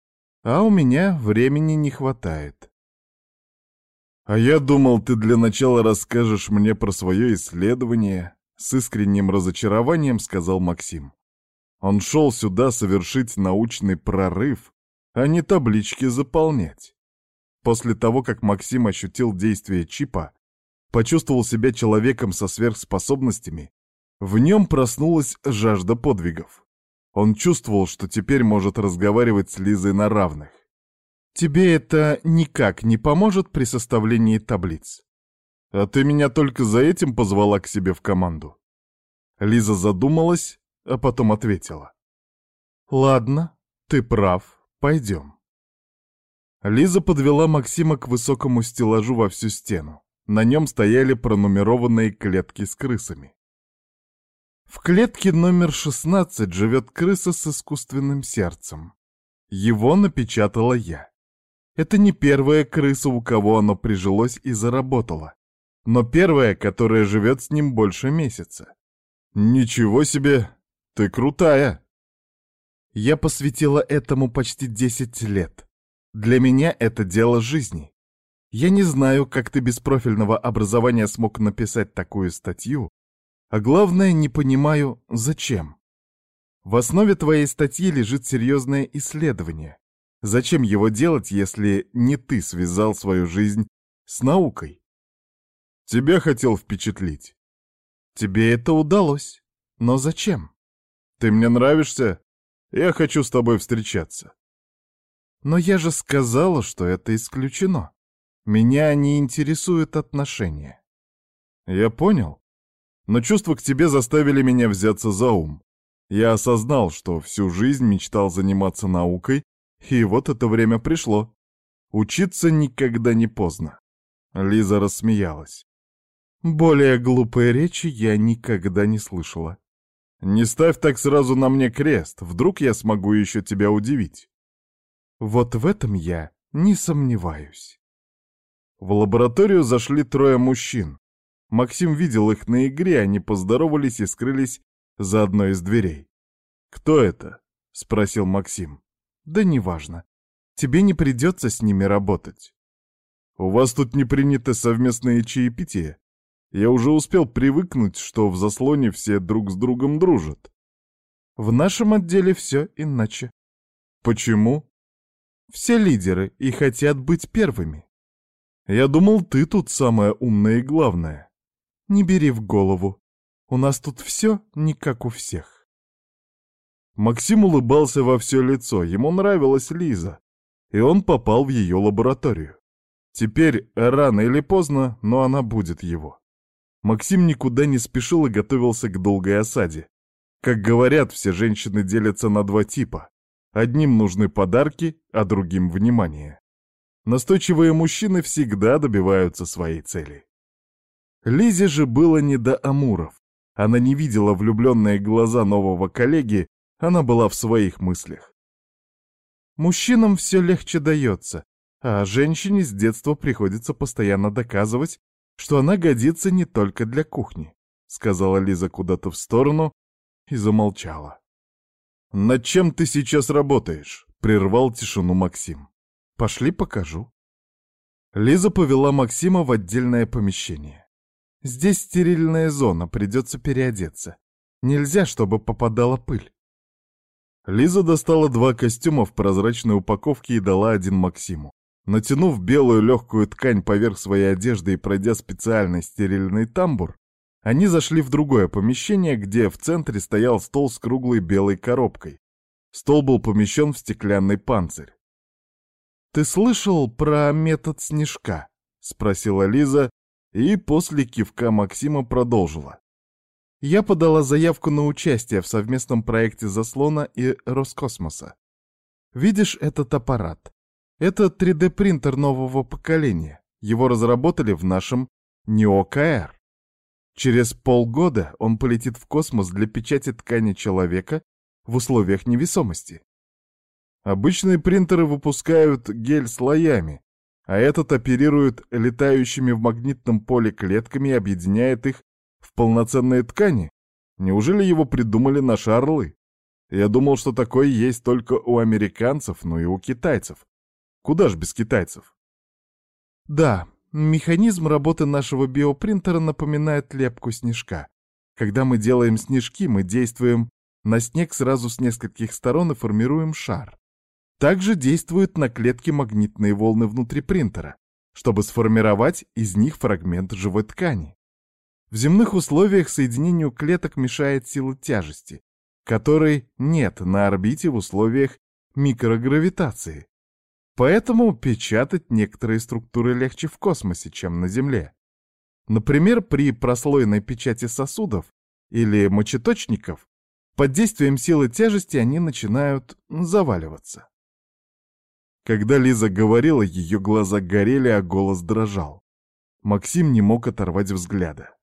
а у меня времени не хватает. «А я думал, ты для начала расскажешь мне про свое исследование», — с искренним разочарованием сказал Максим. Он шел сюда совершить научный прорыв, а не таблички заполнять. После того, как Максим ощутил действие чипа, почувствовал себя человеком со сверхспособностями, в нем проснулась жажда подвигов. Он чувствовал, что теперь может разговаривать с Лизой на равных. «Тебе это никак не поможет при составлении таблиц. А ты меня только за этим позвала к себе в команду?» Лиза задумалась, а потом ответила. «Ладно, ты прав, пойдем». Лиза подвела Максима к высокому стеллажу во всю стену. На нем стояли пронумерованные клетки с крысами. В клетке номер 16 живет крыса с искусственным сердцем. Его напечатала я. Это не первая крыса, у кого оно прижилось и заработало, но первая, которая живет с ним больше месяца. Ничего себе! Ты крутая! Я посвятила этому почти 10 лет. Для меня это дело жизни. Я не знаю, как ты без профильного образования смог написать такую статью, а главное, не понимаю, зачем. В основе твоей статьи лежит серьезное исследование. Зачем его делать, если не ты связал свою жизнь с наукой? Тебя хотел впечатлить. Тебе это удалось. Но зачем? Ты мне нравишься? Я хочу с тобой встречаться. Но я же сказала, что это исключено. Меня не интересуют отношения. Я понял. Но чувства к тебе заставили меня взяться за ум. Я осознал, что всю жизнь мечтал заниматься наукой, и вот это время пришло. Учиться никогда не поздно. Лиза рассмеялась. Более глупые речи я никогда не слышала. Не ставь так сразу на мне крест, вдруг я смогу еще тебя удивить. Вот в этом я не сомневаюсь. В лабораторию зашли трое мужчин. Максим видел их на игре, они поздоровались и скрылись за одной из дверей. «Кто это?» — спросил Максим. «Да неважно. Тебе не придется с ними работать». «У вас тут не приняты совместные чаепития? Я уже успел привыкнуть, что в заслоне все друг с другом дружат». «В нашем отделе все иначе». «Почему?» Все лидеры и хотят быть первыми. Я думал, ты тут самая умная и главная. Не бери в голову. У нас тут все не как у всех. Максим улыбался во все лицо, ему нравилась Лиза, и он попал в ее лабораторию. Теперь, рано или поздно, но она будет его. Максим никуда не спешил и готовился к долгой осаде. Как говорят, все женщины делятся на два типа. Одним нужны подарки, а другим — внимание. Настойчивые мужчины всегда добиваются своей цели. Лизе же было не до Амуров. Она не видела влюбленные глаза нового коллеги, она была в своих мыслях. Мужчинам все легче дается, а женщине с детства приходится постоянно доказывать, что она годится не только для кухни», — сказала Лиза куда-то в сторону и замолчала. «Над чем ты сейчас работаешь?» — прервал тишину Максим. «Пошли покажу». Лиза повела Максима в отдельное помещение. «Здесь стерильная зона, придется переодеться. Нельзя, чтобы попадала пыль». Лиза достала два костюма в прозрачной упаковке и дала один Максиму. Натянув белую легкую ткань поверх своей одежды и пройдя специальный стерильный тамбур, они зашли в другое помещение, где в центре стоял стол с круглой белой коробкой. Стол был помещен в стеклянный панцирь. «Ты слышал про метод снежка?» — спросила Лиза, и после кивка Максима продолжила. «Я подала заявку на участие в совместном проекте «Заслона» и «Роскосмоса». Видишь этот аппарат? Это 3D-принтер нового поколения. Его разработали в нашем НИОКР. Через полгода он полетит в космос для печати ткани человека в условиях невесомости. Обычные принтеры выпускают гель слоями, а этот оперирует летающими в магнитном поле клетками и объединяет их в полноценные ткани. Неужели его придумали наши орлы? Я думал, что такое есть только у американцев, ну и у китайцев. Куда ж без китайцев? Да, Механизм работы нашего биопринтера напоминает лепку снежка. Когда мы делаем снежки, мы действуем на снег сразу с нескольких сторон и формируем шар. Также действуют на клетки магнитные волны внутри принтера, чтобы сформировать из них фрагмент живой ткани. В земных условиях соединению клеток мешает сила тяжести, которой нет на орбите в условиях микрогравитации. Поэтому печатать некоторые структуры легче в космосе, чем на Земле. Например, при прослойной печати сосудов или мочеточников под действием силы тяжести они начинают заваливаться. Когда Лиза говорила, ее глаза горели, а голос дрожал. Максим не мог оторвать взгляда.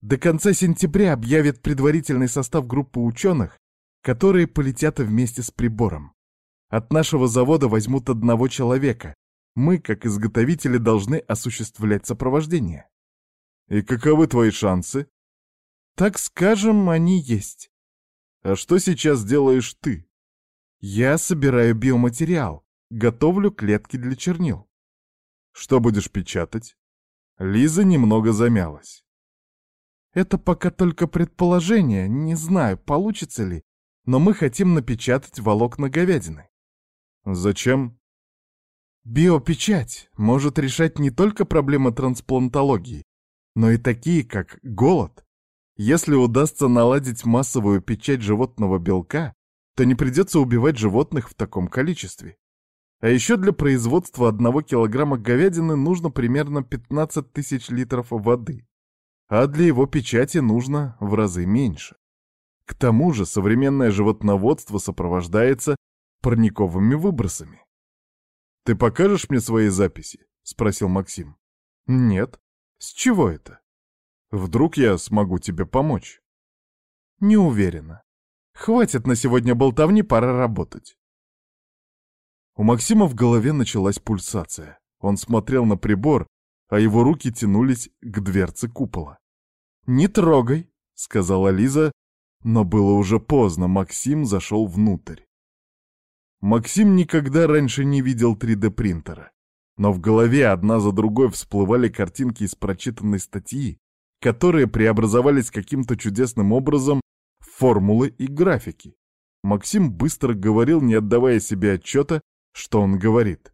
До конца сентября объявят предварительный состав группы ученых, которые полетят вместе с прибором. От нашего завода возьмут одного человека. Мы, как изготовители, должны осуществлять сопровождение. И каковы твои шансы? Так скажем, они есть. А что сейчас делаешь ты? Я собираю биоматериал, готовлю клетки для чернил. Что будешь печатать? Лиза немного замялась. Это пока только предположение, не знаю, получится ли, но мы хотим напечатать волокна говядины. Зачем? Биопечать может решать не только проблемы трансплантологии, но и такие, как голод. Если удастся наладить массовую печать животного белка, то не придется убивать животных в таком количестве. А еще для производства одного килограмма говядины нужно примерно 15 тысяч литров воды, а для его печати нужно в разы меньше. К тому же современное животноводство сопровождается парниковыми выбросами. «Ты покажешь мне свои записи?» — спросил Максим. «Нет. С чего это?» «Вдруг я смогу тебе помочь?» «Не уверена. Хватит на сегодня болтовни, пора работать». У Максима в голове началась пульсация. Он смотрел на прибор, а его руки тянулись к дверце купола. «Не трогай», — сказала Лиза, но было уже поздно, Максим зашел внутрь. Максим никогда раньше не видел 3D-принтера. Но в голове одна за другой всплывали картинки из прочитанной статьи, которые преобразовались каким-то чудесным образом в формулы и графики. Максим быстро говорил, не отдавая себе отчета, что он говорит.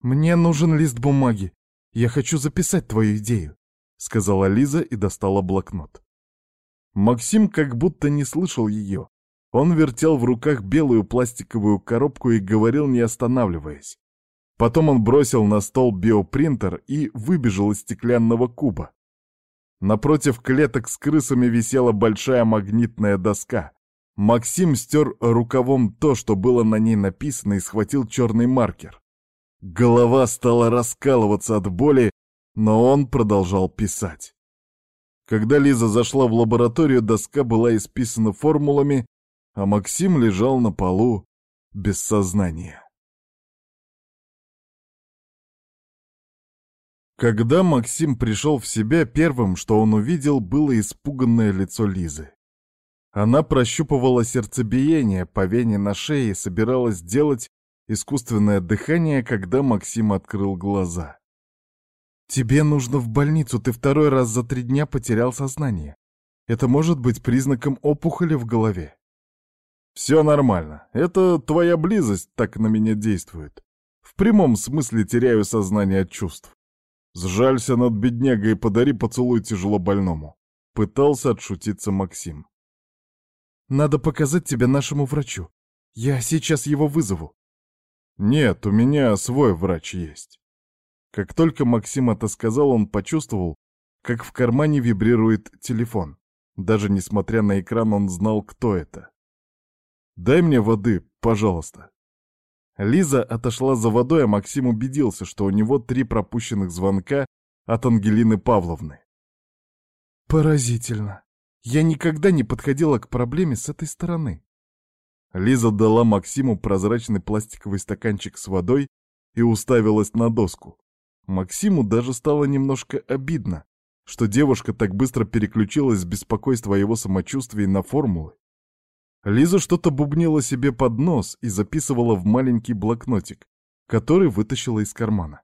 «Мне нужен лист бумаги. Я хочу записать твою идею», — сказала Лиза и достала блокнот. Максим как будто не слышал ее, он вертел в руках белую пластиковую коробку и говорил, не останавливаясь. Потом он бросил на стол биопринтер и выбежал из стеклянного куба. Напротив клеток с крысами висела большая магнитная доска. Максим стер рукавом то, что было на ней написано, и схватил черный маркер. Голова стала раскалываться от боли, но он продолжал писать. Когда Лиза зашла в лабораторию, доска была исписана формулами, а Максим лежал на полу без сознания. Когда Максим пришел в себя, первым, что он увидел, было испуганное лицо Лизы. Она прощупывала сердцебиение по вене на шее и собиралась сделать искусственное дыхание, когда Максим открыл глаза. «Тебе нужно в больницу, ты второй раз за три дня потерял сознание. Это может быть признаком опухоли в голове». «Все нормально. Это твоя близость так на меня действует. В прямом смысле теряю сознание от чувств. Сжалься над беднягой и подари поцелуй тяжело больному. Пытался отшутиться Максим. Надо показать тебя нашему врачу. Я сейчас его вызову. Нет, у меня свой врач есть. Как только Максим это сказал, он почувствовал, как в кармане вибрирует телефон. Даже несмотря на экран, он знал, кто это. «Дай мне воды, пожалуйста», Лиза отошла за водой, а Максим убедился, что у него три пропущенных звонка от Ангелины Павловны. «Поразительно. Я никогда не подходила к проблеме с этой стороны». Лиза дала Максиму прозрачный пластиковый стаканчик с водой и уставилась на доску. Максиму даже стало немножко обидно, что девушка так быстро переключилась с беспокойства о его самочувствии на формулы Лиза что-то бубнила себе под нос и записывала в маленький блокнотик, который вытащила из кармана.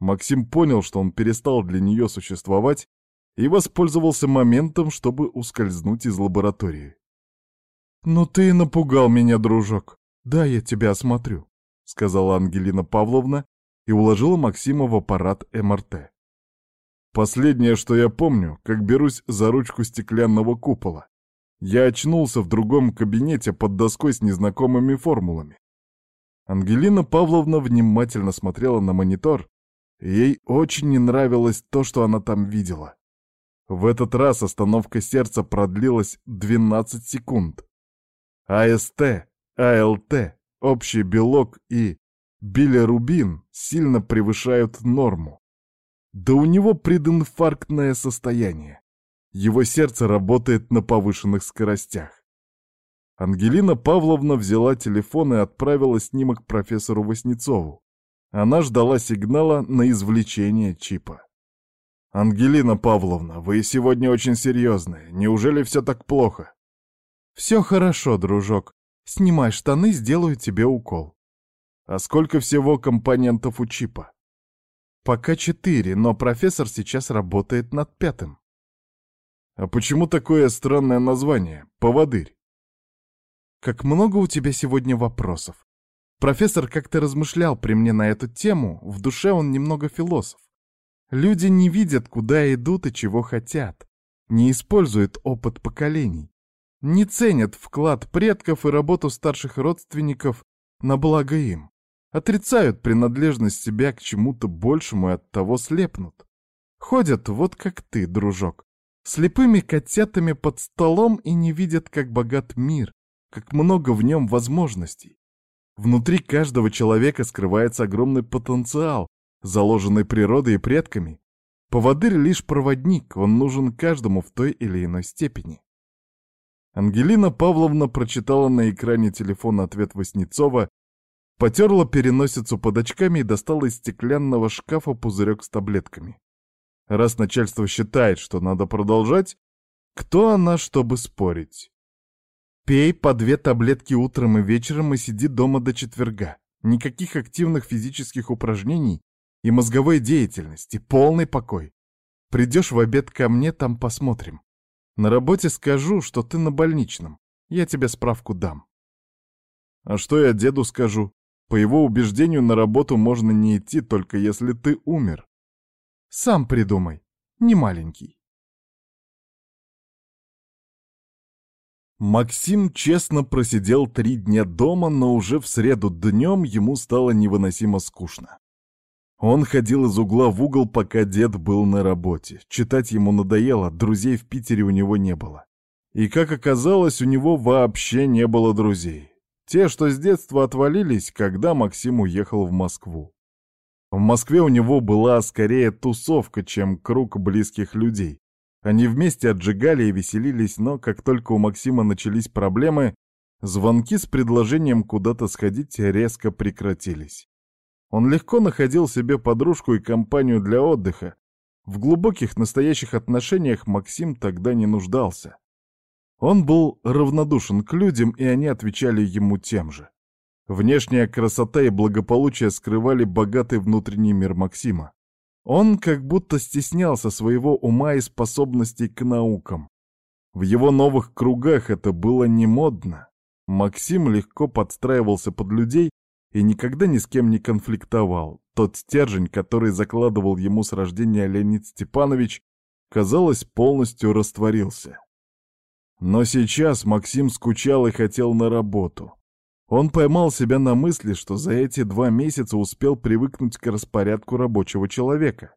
Максим понял, что он перестал для нее существовать и воспользовался моментом, чтобы ускользнуть из лаборатории. «Ну ты напугал меня, дружок. Да, я тебя осмотрю», — сказала Ангелина Павловна и уложила Максима в аппарат МРТ. Последнее, что я помню, как берусь за ручку стеклянного купола. Я очнулся в другом кабинете под доской с незнакомыми формулами. Ангелина Павловна внимательно смотрела на монитор, и ей очень не нравилось то, что она там видела. В этот раз остановка сердца продлилась 12 секунд. АСТ, АЛТ, общий белок и билирубин сильно превышают норму. Да у него прединфарктное состояние. Его сердце работает на повышенных скоростях. Ангелина Павловна взяла телефон и отправила снимок профессору Васнецову. Она ждала сигнала на извлечение чипа. «Ангелина Павловна, вы сегодня очень серьезные. Неужели все так плохо?» «Все хорошо, дружок. Снимай штаны, сделаю тебе укол». «А сколько всего компонентов у чипа?» «Пока четыре, но профессор сейчас работает над пятым». А почему такое странное название? Поводырь. Как много у тебя сегодня вопросов. Профессор как-то размышлял при мне на эту тему, в душе он немного философ. Люди не видят, куда идут и чего хотят, не используют опыт поколений, не ценят вклад предков и работу старших родственников на благо им, отрицают принадлежность себя к чему-то большему и от того слепнут. Ходят вот как ты, дружок, слепыми котятами под столом и не видят, как богат мир, как много в нем возможностей. Внутри каждого человека скрывается огромный потенциал, заложенный природой и предками. Поводырь лишь проводник, он нужен каждому в той или иной степени. Ангелина Павловна прочитала на экране телефона ответ Васнецова, потерла переносицу под очками и достала из стеклянного шкафа пузырек с таблетками. Раз начальство считает, что надо продолжать, кто она, чтобы спорить? Пей по две таблетки утром и вечером и сиди дома до четверга. Никаких активных физических упражнений и мозговой деятельности, полный покой. Придешь в обед ко мне, там посмотрим. На работе скажу, что ты на больничном. Я тебе справку дам. А что я деду скажу? По его убеждению, на работу можно не идти, только если ты умер. Сам придумай. Не маленький. Максим честно просидел три дня дома, но уже в среду днем ему стало невыносимо скучно. Он ходил из угла в угол, пока дед был на работе. Читать ему надоело, друзей в Питере у него не было. И, как оказалось, у него вообще не было друзей. Те, что с детства отвалились, когда Максим уехал в Москву. В Москве у него была скорее тусовка, чем круг близких людей. Они вместе отжигали и веселились, но как только у Максима начались проблемы, Звонки с предложением куда-то сходить резко прекратились. Он легко находил себе подружку и компанию для отдыха. В глубоких настоящих отношениях Максим тогда не нуждался. Он был равнодушен к людям, и они отвечали ему тем же. Внешняя красота и благополучие скрывали богатый внутренний мир Максима. Он как будто стеснялся своего ума и способностей к наукам. В его новых кругах это было не модно. Максим легко подстраивался под людей и никогда ни с кем не конфликтовал. Тот стержень, который закладывал ему с рождения Леонид Степанович, казалось, полностью растворился. Но сейчас Максим скучал и хотел на работу. Он поймал себя на мысли, что за эти два месяца успел привыкнуть к распорядку рабочего человека.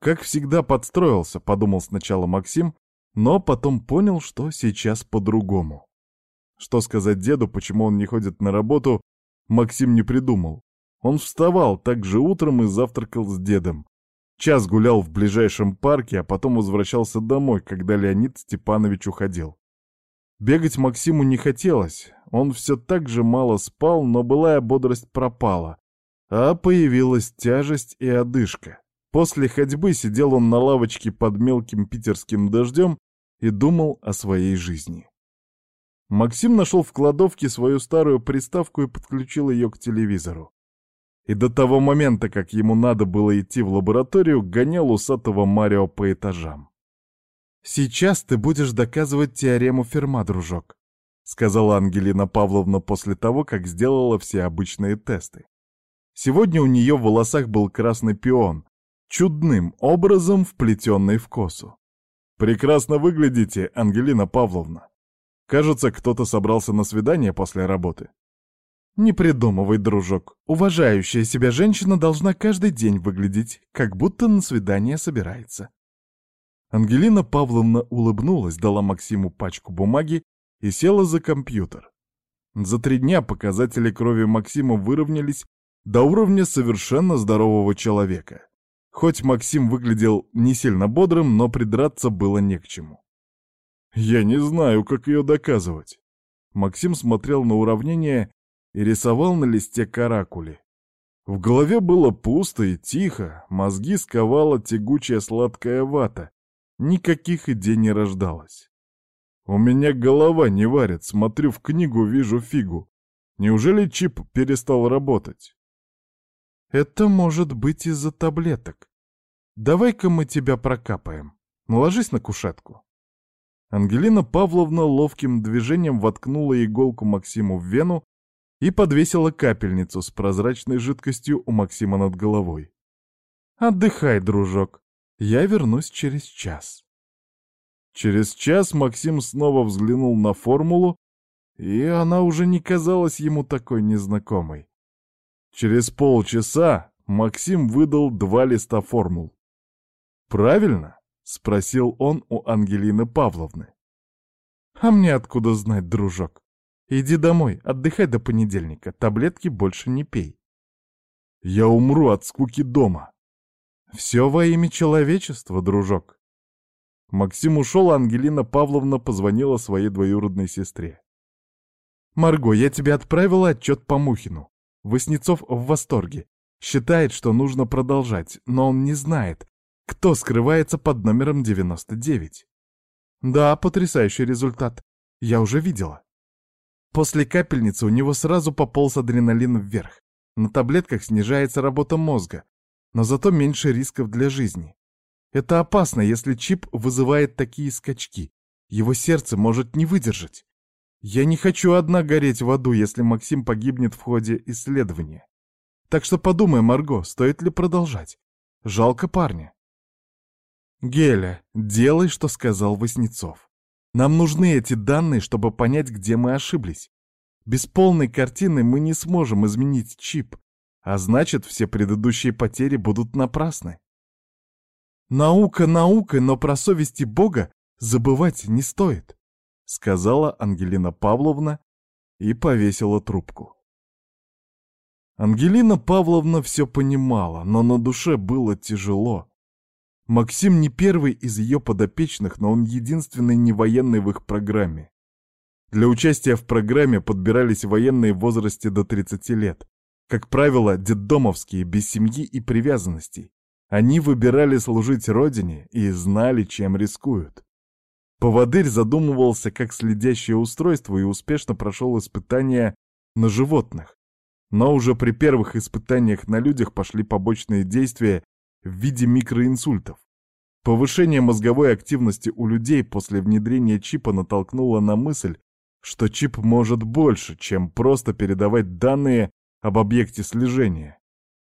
Как всегда подстроился, подумал сначала Максим, но потом понял, что сейчас по-другому. Что сказать деду, почему он не ходит на работу, Максим не придумал. Он вставал так же утром и завтракал с дедом. Час гулял в ближайшем парке, а потом возвращался домой, когда Леонид Степанович уходил. Бегать Максиму не хотелось, он все так же мало спал, но былая бодрость пропала, а появилась тяжесть и одышка. После ходьбы сидел он на лавочке под мелким питерским дождем и думал о своей жизни. Максим нашел в кладовке свою старую приставку и подключил ее к телевизору. И до того момента, как ему надо было идти в лабораторию, гонял усатого Марио по этажам. «Сейчас ты будешь доказывать теорему Ферма, дружок», — сказала Ангелина Павловна после того, как сделала все обычные тесты. Сегодня у нее в волосах был красный пион, чудным образом вплетенный в косу. «Прекрасно выглядите, Ангелина Павловна. Кажется, кто-то собрался на свидание после работы». «Не придумывай, дружок. Уважающая себя женщина должна каждый день выглядеть, как будто на свидание собирается», Ангелина Павловна улыбнулась, дала Максиму пачку бумаги и села за компьютер. За три дня показатели крови Максима выровнялись до уровня совершенно здорового человека. Хоть Максим выглядел не сильно бодрым, но придраться было не к чему. «Я не знаю, как ее доказывать». Максим смотрел на уравнение и рисовал на листе каракули. В голове было пусто и тихо, мозги сковала тягучая сладкая вата, Никаких идей не рождалось. У меня голова не варит, смотрю в книгу, вижу фигу. Неужели чип перестал работать? Это может быть из-за таблеток. Давай-ка мы тебя прокапаем. Ложись на кушетку. Ангелина Павловна ловким движением воткнула иголку Максиму в вену и подвесила капельницу с прозрачной жидкостью у Максима над головой. «Отдыхай, дружок. Я вернусь через час. Через час Максим снова взглянул на формулу, и она уже не казалась ему такой незнакомой. Через полчаса Максим выдал два листа формул. «Правильно?» — спросил он у Ангелины Павловны. «А мне откуда знать, дружок? Иди домой, отдыхай до понедельника, таблетки больше не пей». «Я умру от скуки дома», все во имя человечества, дружок. Максим ушел, а Ангелина Павловна позвонила своей двоюродной сестре. «Марго, я тебе отправила отчет по Мухину. Воснецов в восторге. Считает, что нужно продолжать, но он не знает, кто скрывается под номером 99. Да, потрясающий результат. Я уже видела. После капельницы у него сразу пополз адреналин вверх. На таблетках снижается работа мозга, но зато меньше рисков для жизни. Это опасно, если чип вызывает такие скачки. Его сердце может не выдержать. Я не хочу одна гореть в аду, если Максим погибнет в ходе исследования. Так что подумай, Марго, стоит ли продолжать. Жалко парня. Геля, делай, что сказал Васнецов. Нам нужны эти данные, чтобы понять, где мы ошиблись. Без полной картины мы не сможем изменить чип, а значит, все предыдущие потери будут напрасны. «Наука наука, но про совести Бога забывать не стоит», — сказала Ангелина Павловна и повесила трубку. Ангелина Павловна все понимала, но на душе было тяжело. Максим не первый из ее подопечных, но он единственный не военный в их программе. Для участия в программе подбирались военные в возрасте до 30 лет. Как правило, детдомовские, без семьи и привязанностей. Они выбирали служить родине и знали, чем рискуют. Поводырь задумывался как следящее устройство и успешно прошел испытания на животных. Но уже при первых испытаниях на людях пошли побочные действия в виде микроинсультов. Повышение мозговой активности у людей после внедрения чипа натолкнуло на мысль, что чип может больше, чем просто передавать данные об объекте слежения.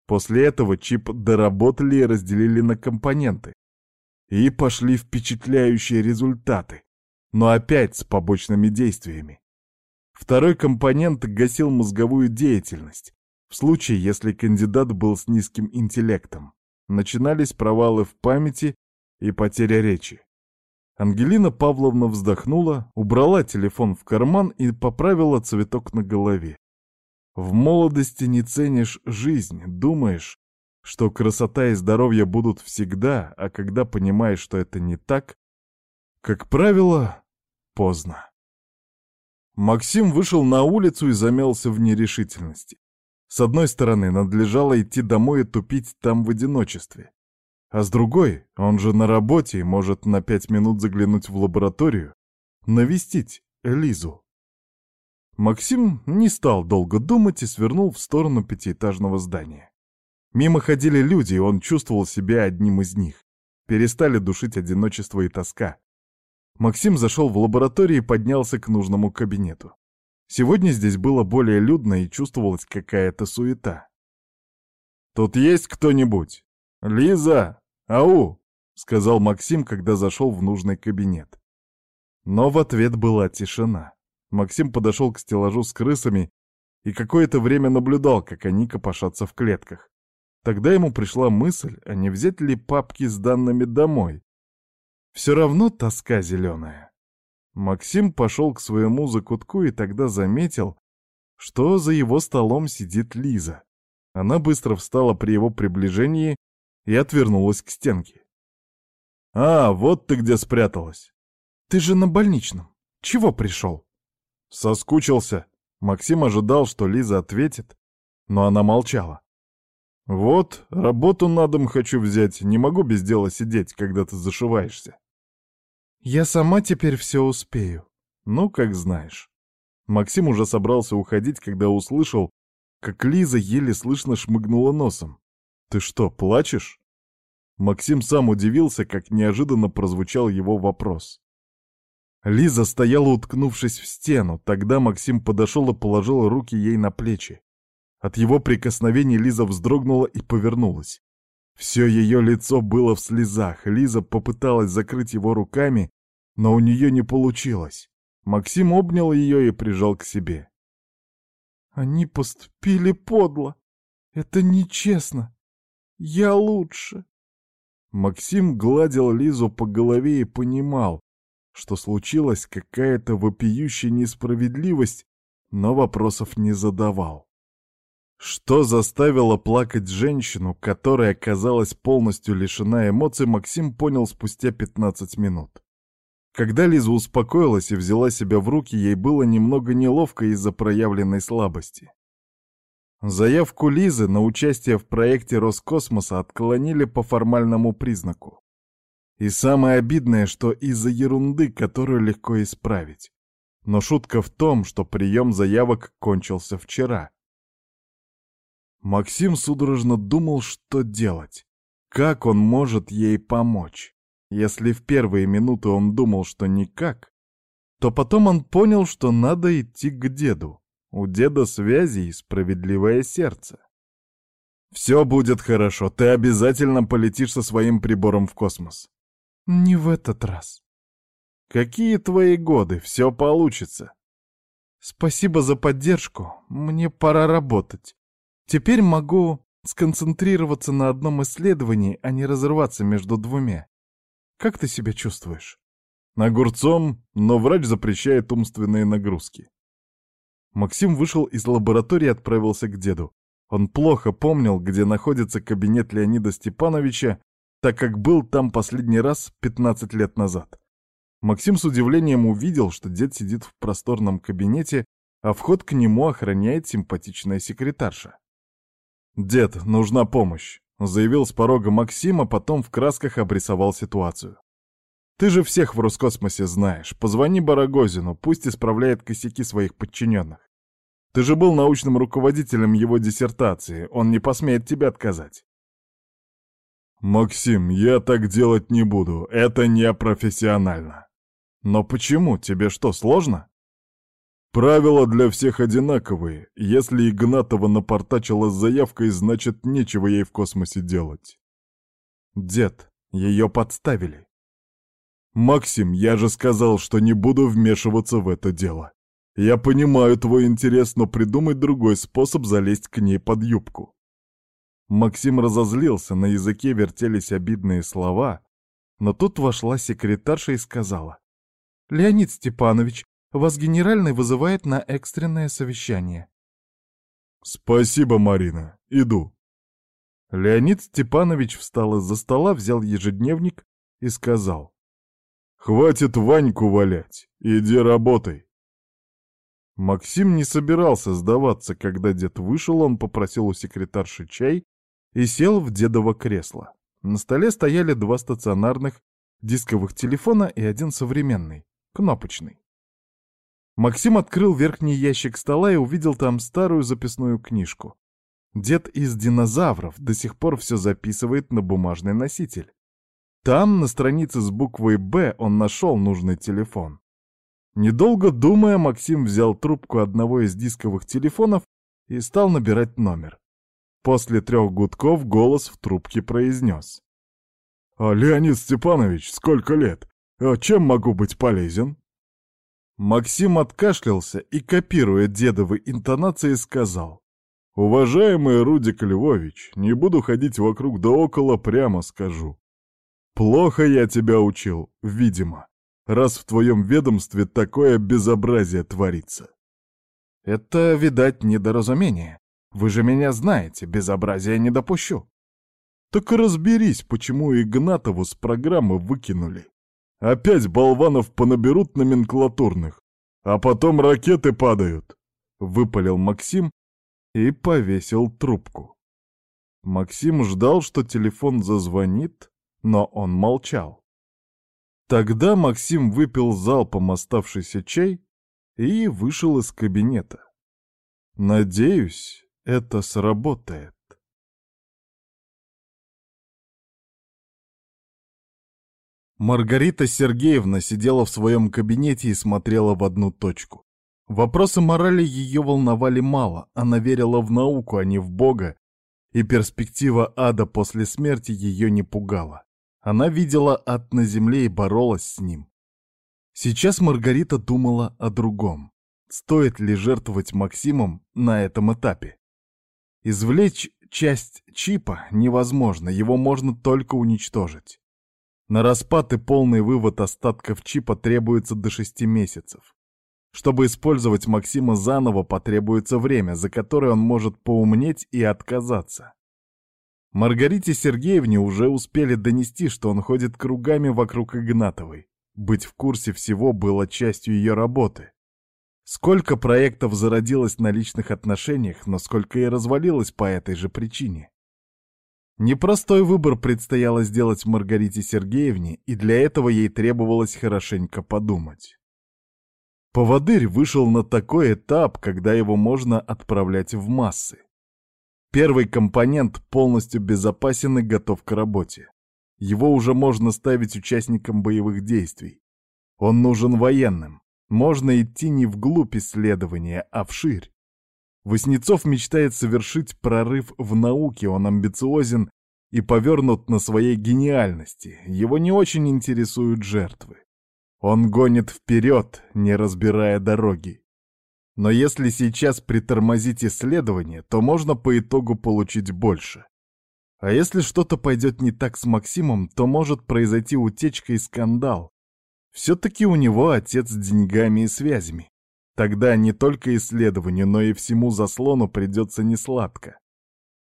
После этого чип доработали и разделили на компоненты. И пошли впечатляющие результаты, но опять с побочными действиями. Второй компонент гасил мозговую деятельность, в случае, если кандидат был с низким интеллектом. Начинались провалы в памяти и потеря речи. Ангелина Павловна вздохнула, убрала телефон в карман и поправила цветок на голове. В молодости не ценишь жизнь, думаешь, что красота и здоровье будут всегда, а когда понимаешь, что это не так, как правило, поздно. Максим вышел на улицу и замялся в нерешительности. С одной стороны, надлежало идти домой и тупить там в одиночестве. А с другой, он же на работе и может на пять минут заглянуть в лабораторию, навестить Лизу. Максим не стал долго думать и свернул в сторону пятиэтажного здания. Мимо ходили люди, и он чувствовал себя одним из них. Перестали душить одиночество и тоска. Максим зашел в лабораторию и поднялся к нужному кабинету. Сегодня здесь было более людно и чувствовалась какая-то суета. «Тут есть кто-нибудь?» «Лиза! Ау!» — сказал Максим, когда зашел в нужный кабинет. Но в ответ была тишина. Максим подошел к стеллажу с крысами и какое-то время наблюдал, как они копошатся в клетках. Тогда ему пришла мысль, а не взять ли папки с данными домой. Все равно тоска зеленая. Максим пошел к своему закутку и тогда заметил, что за его столом сидит Лиза. Она быстро встала при его приближении и отвернулась к стенке. «А, вот ты где спряталась!» «Ты же на больничном. Чего пришел?» Соскучился. Максим ожидал, что Лиза ответит, но она молчала. «Вот, работу на дом хочу взять, не могу без дела сидеть, когда ты зашиваешься». «Я сама теперь все успею». «Ну, как знаешь». Максим уже собрался уходить, когда услышал, как Лиза еле слышно шмыгнула носом. «Ты что, плачешь?» Максим сам удивился, как неожиданно прозвучал его вопрос. Лиза стояла, уткнувшись в стену. Тогда Максим подошел и положил руки ей на плечи. От его прикосновений Лиза вздрогнула и повернулась. Все ее лицо было в слезах. Лиза попыталась закрыть его руками, но у нее не получилось. Максим обнял ее и прижал к себе. «Они поступили подло. Это нечестно. Я лучше. Максим гладил Лизу по голове и понимал, что случилась какая-то вопиющая несправедливость, но вопросов не задавал. Что заставило плакать женщину, которая оказалась полностью лишена эмоций, Максим понял спустя 15 минут. Когда Лиза успокоилась и взяла себя в руки, ей было немного неловко из-за проявленной слабости. Заявку Лизы на участие в проекте Роскосмоса отклонили по формальному признаку. И самое обидное, что из-за ерунды, которую легко исправить. Но шутка в том, что прием заявок кончился вчера. Максим судорожно думал, что делать. Как он может ей помочь? Если в первые минуты он думал, что никак, то потом он понял, что надо идти к деду. У деда связи и справедливое сердце. «Все будет хорошо, ты обязательно полетишь со своим прибором в космос». «Не в этот раз». «Какие твои годы? Все получится». «Спасибо за поддержку. Мне пора работать. Теперь могу сконцентрироваться на одном исследовании, а не разрываться между двумя. Как ты себя чувствуешь?» «Огурцом, но врач запрещает умственные нагрузки». Максим вышел из лаборатории и отправился к деду. Он плохо помнил, где находится кабинет Леонида Степановича, так как был там последний раз 15 лет назад. Максим с удивлением увидел, что дед сидит в просторном кабинете, а вход к нему охраняет симпатичная секретарша. «Дед, нужна помощь», — заявил с порога Максим, а потом в красках обрисовал ситуацию. «Ты же всех в Роскосмосе знаешь. Позвони Барагозину, пусть исправляет косяки своих подчиненных. Ты же был научным руководителем его диссертации, он не посмеет тебе отказать». «Максим, я так делать не буду, это не профессионально». «Но почему? Тебе что, сложно?» Правила для всех одинаковые. Если Игнатова напортачила с заявкой, значит, нечего ей в космосе делать. Дед, ее подставили. Максим, я же сказал, что не буду вмешиваться в это дело. Я понимаю твой интерес, но придумай другой способ залезть к ней под юбку. Максим разозлился, на языке вертелись обидные слова, но тут вошла секретарша и сказала. «Леонид Степанович, вас генеральный вызывает на экстренное совещание. Спасибо, Марина. Иду. Леонид Степанович встал из-за стола, взял ежедневник и сказал. Хватит Ваньку валять. Иди работай. Максим не собирался сдаваться, когда дед вышел, он попросил у секретарши чай и сел в дедово кресло. На столе стояли два стационарных дисковых телефона и один современный, кнопочный. Максим открыл верхний ящик стола и увидел там старую записную книжку. Дед из динозавров до сих пор все записывает на бумажный носитель. Там, на странице с буквой «Б», он нашел нужный телефон. Недолго думая, Максим взял трубку одного из дисковых телефонов и стал набирать номер. После трех гудков голос в трубке произнес. «А, «Леонид Степанович, сколько лет? А чем могу быть полезен?» Максим откашлялся и, копируя дедовы интонации, сказал. «Уважаемый Рудик Львович, не буду ходить вокруг да около, прямо скажу. Плохо я тебя учил, видимо, раз в твоем ведомстве такое безобразие творится». «Это, видать, недоразумение. Вы же меня знаете, безобразия не допущу». «Так разберись, почему Игнатову с программы выкинули. Опять болванов понаберут номенклатурных, а потом ракеты падают, — выпалил Максим и повесил трубку. Максим ждал, что телефон зазвонит, но он молчал. Тогда Максим выпил залпом оставшийся чай и вышел из кабинета. Надеюсь, это сработает. Маргарита Сергеевна сидела в своем кабинете и смотрела в одну точку. Вопросы морали ее волновали мало, она верила в науку, а не в Бога, и перспектива ада после смерти ее не пугала. Она видела ад на земле и боролась с ним. Сейчас Маргарита думала о другом. Стоит ли жертвовать Максимом на этом этапе? Извлечь часть чипа невозможно, его можно только уничтожить. На распад и полный вывод остатков чипа требуется до 6 месяцев. Чтобы использовать Максима заново, потребуется время, за которое он может поумнеть и отказаться. Маргарите Сергеевне уже успели донести, что он ходит кругами вокруг Игнатовой. Быть в курсе всего было частью ее работы. Сколько проектов зародилось на личных отношениях, но сколько и развалилось по этой же причине. Непростой выбор предстояло сделать Маргарите Сергеевне, и для этого ей требовалось хорошенько подумать. Поводырь вышел на такой этап, когда его можно отправлять в массы. Первый компонент полностью безопасен и готов к работе. Его уже можно ставить участникам боевых действий. Он нужен военным. Можно идти не вглубь исследования, а вширь. Воснецов мечтает совершить прорыв в науке, он амбициозен и повернут на своей гениальности, его не очень интересуют жертвы. Он гонит вперед, не разбирая дороги. Но если сейчас притормозить исследование, то можно по итогу получить больше. А если что-то пойдет не так с Максимом, то может произойти утечка и скандал. Все-таки у него отец с деньгами и связями. Тогда не только исследованию, но и всему заслону придется несладко.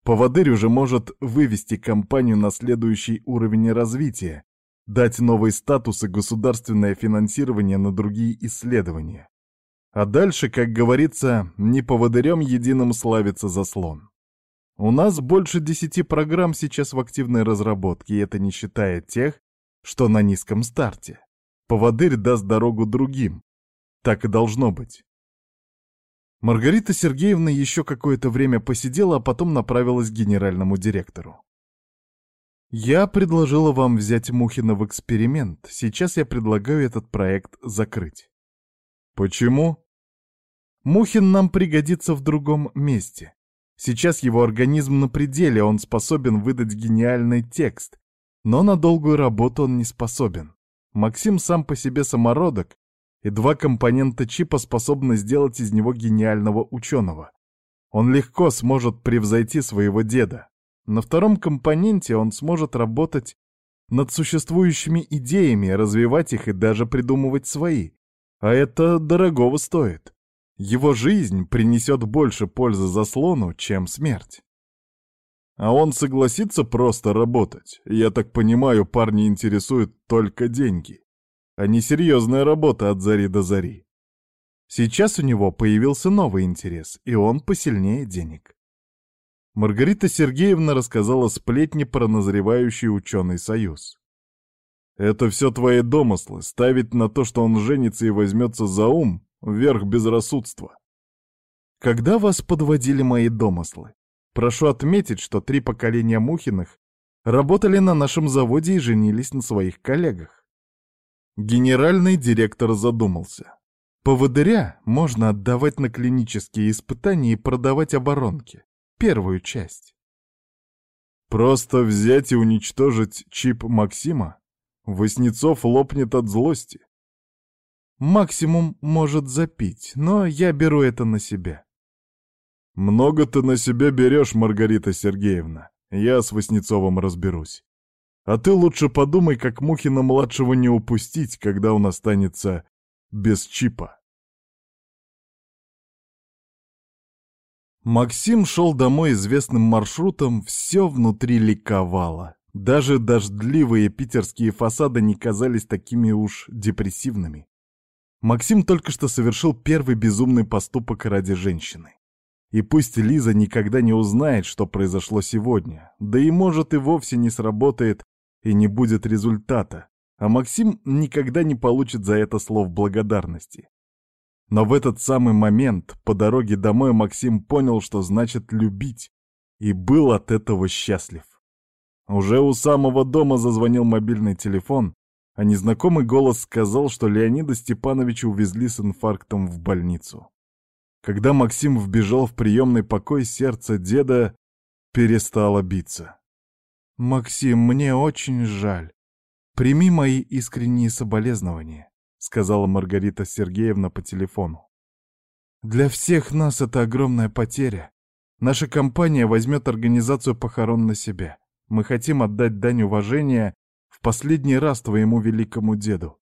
Поводырь уже может вывести компанию на следующий уровень развития, дать новый статус и государственное финансирование на другие исследования. А дальше, как говорится, не поводырем единым славится заслон. У нас больше десяти программ сейчас в активной разработке, и это не считая тех, что на низком старте. Поводырь даст дорогу другим. Так и должно быть. Маргарита Сергеевна еще какое-то время посидела, а потом направилась к генеральному директору. «Я предложила вам взять Мухина в эксперимент. Сейчас я предлагаю этот проект закрыть». «Почему?» «Мухин нам пригодится в другом месте. Сейчас его организм на пределе, он способен выдать гениальный текст, но на долгую работу он не способен. Максим сам по себе самородок, и два компонента чипа способны сделать из него гениального ученого. Он легко сможет превзойти своего деда. На втором компоненте он сможет работать над существующими идеями, развивать их и даже придумывать свои. А это дорогого стоит. Его жизнь принесет больше пользы заслону, чем смерть. А он согласится просто работать. Я так понимаю, парни интересуют только деньги а не серьезная работа от зари до зари. Сейчас у него появился новый интерес, и он посильнее денег. Маргарита Сергеевна рассказала сплетни про назревающий ученый союз. «Это все твои домыслы, ставить на то, что он женится и возьмется за ум, вверх безрассудства. Когда вас подводили мои домыслы? Прошу отметить, что три поколения Мухиных работали на нашем заводе и женились на своих коллегах. Генеральный директор задумался. Поводыря можно отдавать на клинические испытания и продавать оборонки. Первую часть. Просто взять и уничтожить чип Максима? Воснецов лопнет от злости. Максимум может запить, но я беру это на себя. Много ты на себя берешь, Маргарита Сергеевна. Я с Воснецовым разберусь. А ты лучше подумай, как Мухина-младшего не упустить, когда он останется без чипа. Максим шел домой известным маршрутом, все внутри ликовало. Даже дождливые питерские фасады не казались такими уж депрессивными. Максим только что совершил первый безумный поступок ради женщины. И пусть Лиза никогда не узнает, что произошло сегодня, да и может и вовсе не сработает и не будет результата, а Максим никогда не получит за это слов благодарности. Но в этот самый момент по дороге домой Максим понял, что значит любить, и был от этого счастлив. Уже у самого дома зазвонил мобильный телефон, а незнакомый голос сказал, что Леонида Степановича увезли с инфарктом в больницу. Когда Максим вбежал в приемный покой, сердце деда перестало биться. «Максим, мне очень жаль. Прими мои искренние соболезнования», — сказала Маргарита Сергеевна по телефону. «Для всех нас это огромная потеря. Наша компания возьмет организацию похорон на себя. Мы хотим отдать дань уважения в последний раз твоему великому деду.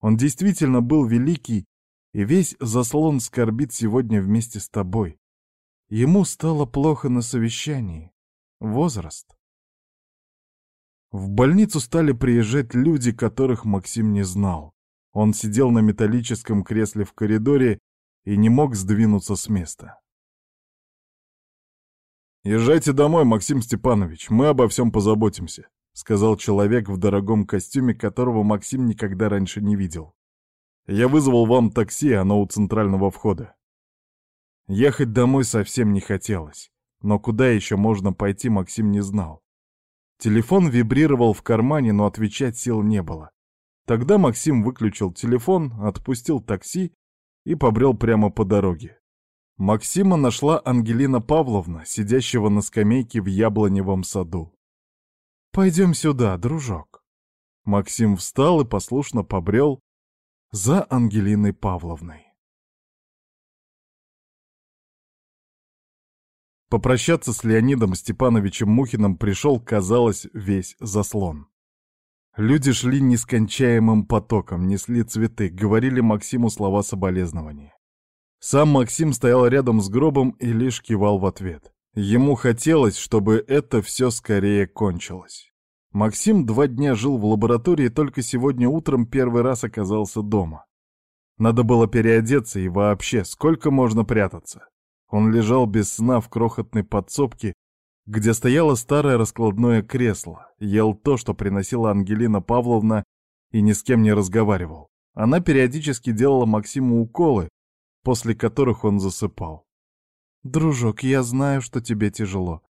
Он действительно был великий, и весь заслон скорбит сегодня вместе с тобой. Ему стало плохо на совещании. Возраст. В больницу стали приезжать люди, которых Максим не знал. Он сидел на металлическом кресле в коридоре и не мог сдвинуться с места. «Езжайте домой, Максим Степанович, мы обо всем позаботимся», — сказал человек в дорогом костюме, которого Максим никогда раньше не видел. «Я вызвал вам такси, оно у центрального входа». Ехать домой совсем не хотелось, но куда еще можно пойти, Максим не знал. Телефон вибрировал в кармане, но отвечать сил не было. Тогда Максим выключил телефон, отпустил такси и побрел прямо по дороге. Максима нашла Ангелина Павловна, сидящего на скамейке в яблоневом саду. «Пойдем сюда, дружок». Максим встал и послушно побрел за Ангелиной Павловной. Попрощаться с Леонидом Степановичем Мухиным пришел, казалось, весь заслон. Люди шли нескончаемым потоком, несли цветы, говорили Максиму слова соболезнования. Сам Максим стоял рядом с гробом и лишь кивал в ответ. Ему хотелось, чтобы это все скорее кончилось. Максим два дня жил в лаборатории, только сегодня утром первый раз оказался дома. Надо было переодеться и вообще, сколько можно прятаться. Он лежал без сна в крохотной подсобке, где стояло старое раскладное кресло, ел то, что приносила Ангелина Павловна, и ни с кем не разговаривал. Она периодически делала Максиму уколы, после которых он засыпал. «Дружок, я знаю, что тебе тяжело,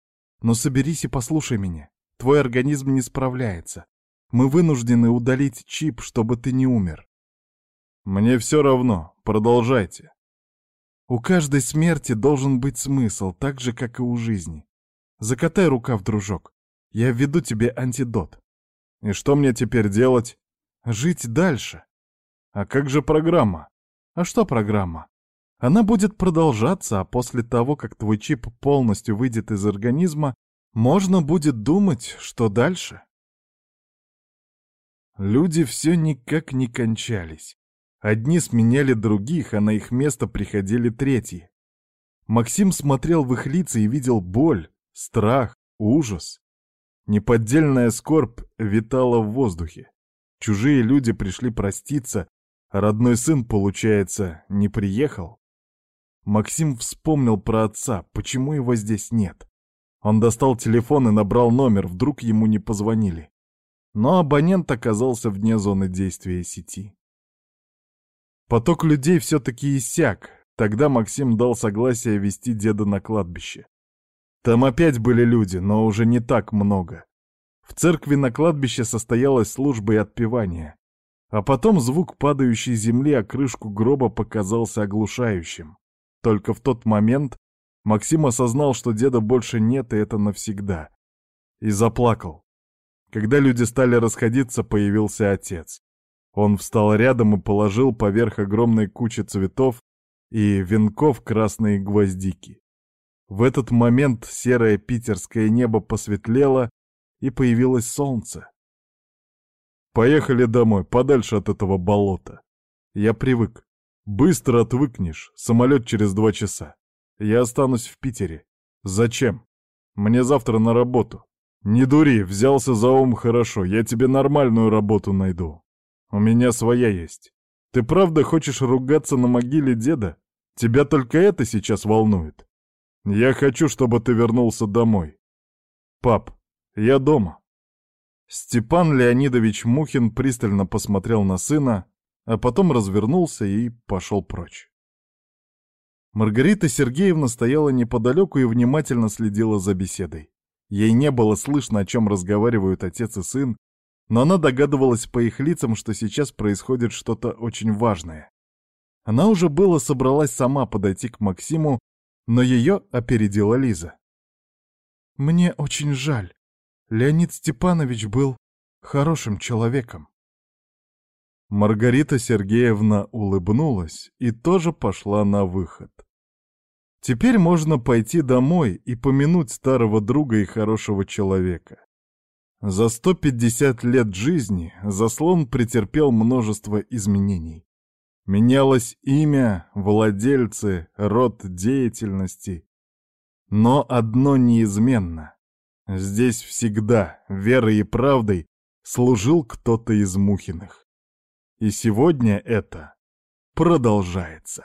но соберись и послушай меня. Твой организм не справляется. Мы вынуждены удалить чип, чтобы ты не умер». «Мне все равно. Продолжайте». «У каждой смерти должен быть смысл, так же, как и у жизни. Закатай рукав, дружок. Я введу тебе антидот. И что мне теперь делать? Жить дальше. А как же программа? А что программа? Она будет продолжаться, а после того, как твой чип полностью выйдет из организма, можно будет думать, что дальше. Люди все никак не кончались. Одни сменяли других, а на их место приходили третьи. Максим смотрел в их лица и видел боль, страх, ужас. Неподдельная скорбь витала в воздухе. Чужие люди пришли проститься, а родной сын, получается, не приехал. Максим вспомнил про отца, почему его здесь нет. Он достал телефон и набрал номер, вдруг ему не позвонили. Но абонент оказался вне зоны действия сети. Поток людей все-таки иссяк. Тогда Максим дал согласие вести деда на кладбище. Там опять были люди, но уже не так много. В церкви на кладбище состоялась служба и отпевание. А потом звук падающей земли о крышку гроба показался оглушающим. Только в тот момент Максим осознал, что деда больше нет, и это навсегда. И заплакал. Когда люди стали расходиться, появился отец. Он встал рядом и положил поверх огромной кучи цветов и венков красные гвоздики. В этот момент серое питерское небо посветлело, и появилось солнце. Поехали домой, подальше от этого болота. Я привык. Быстро отвыкнешь, самолет через два часа. Я останусь в Питере. Зачем? Мне завтра на работу. Не дури, взялся за ум хорошо, я тебе нормальную работу найду. У меня своя есть. Ты правда хочешь ругаться на могиле деда? Тебя только это сейчас волнует? Я хочу, чтобы ты вернулся домой. Пап, я дома. Степан Леонидович Мухин пристально посмотрел на сына, а потом развернулся и пошел прочь. Маргарита Сергеевна стояла неподалеку и внимательно следила за беседой. Ей не было слышно, о чем разговаривают отец и сын, но она догадывалась по их лицам, что сейчас происходит что-то очень важное. Она уже было собралась сама подойти к Максиму, но ее опередила Лиза. «Мне очень жаль. Леонид Степанович был хорошим человеком». Маргарита Сергеевна улыбнулась и тоже пошла на выход. Теперь можно пойти домой и помянуть старого друга и хорошего человека. За 150 лет жизни заслон претерпел множество изменений. Менялось имя, владельцы, род деятельности. Но одно неизменно. Здесь всегда верой и правдой служил кто-то из Мухиных. И сегодня это продолжается.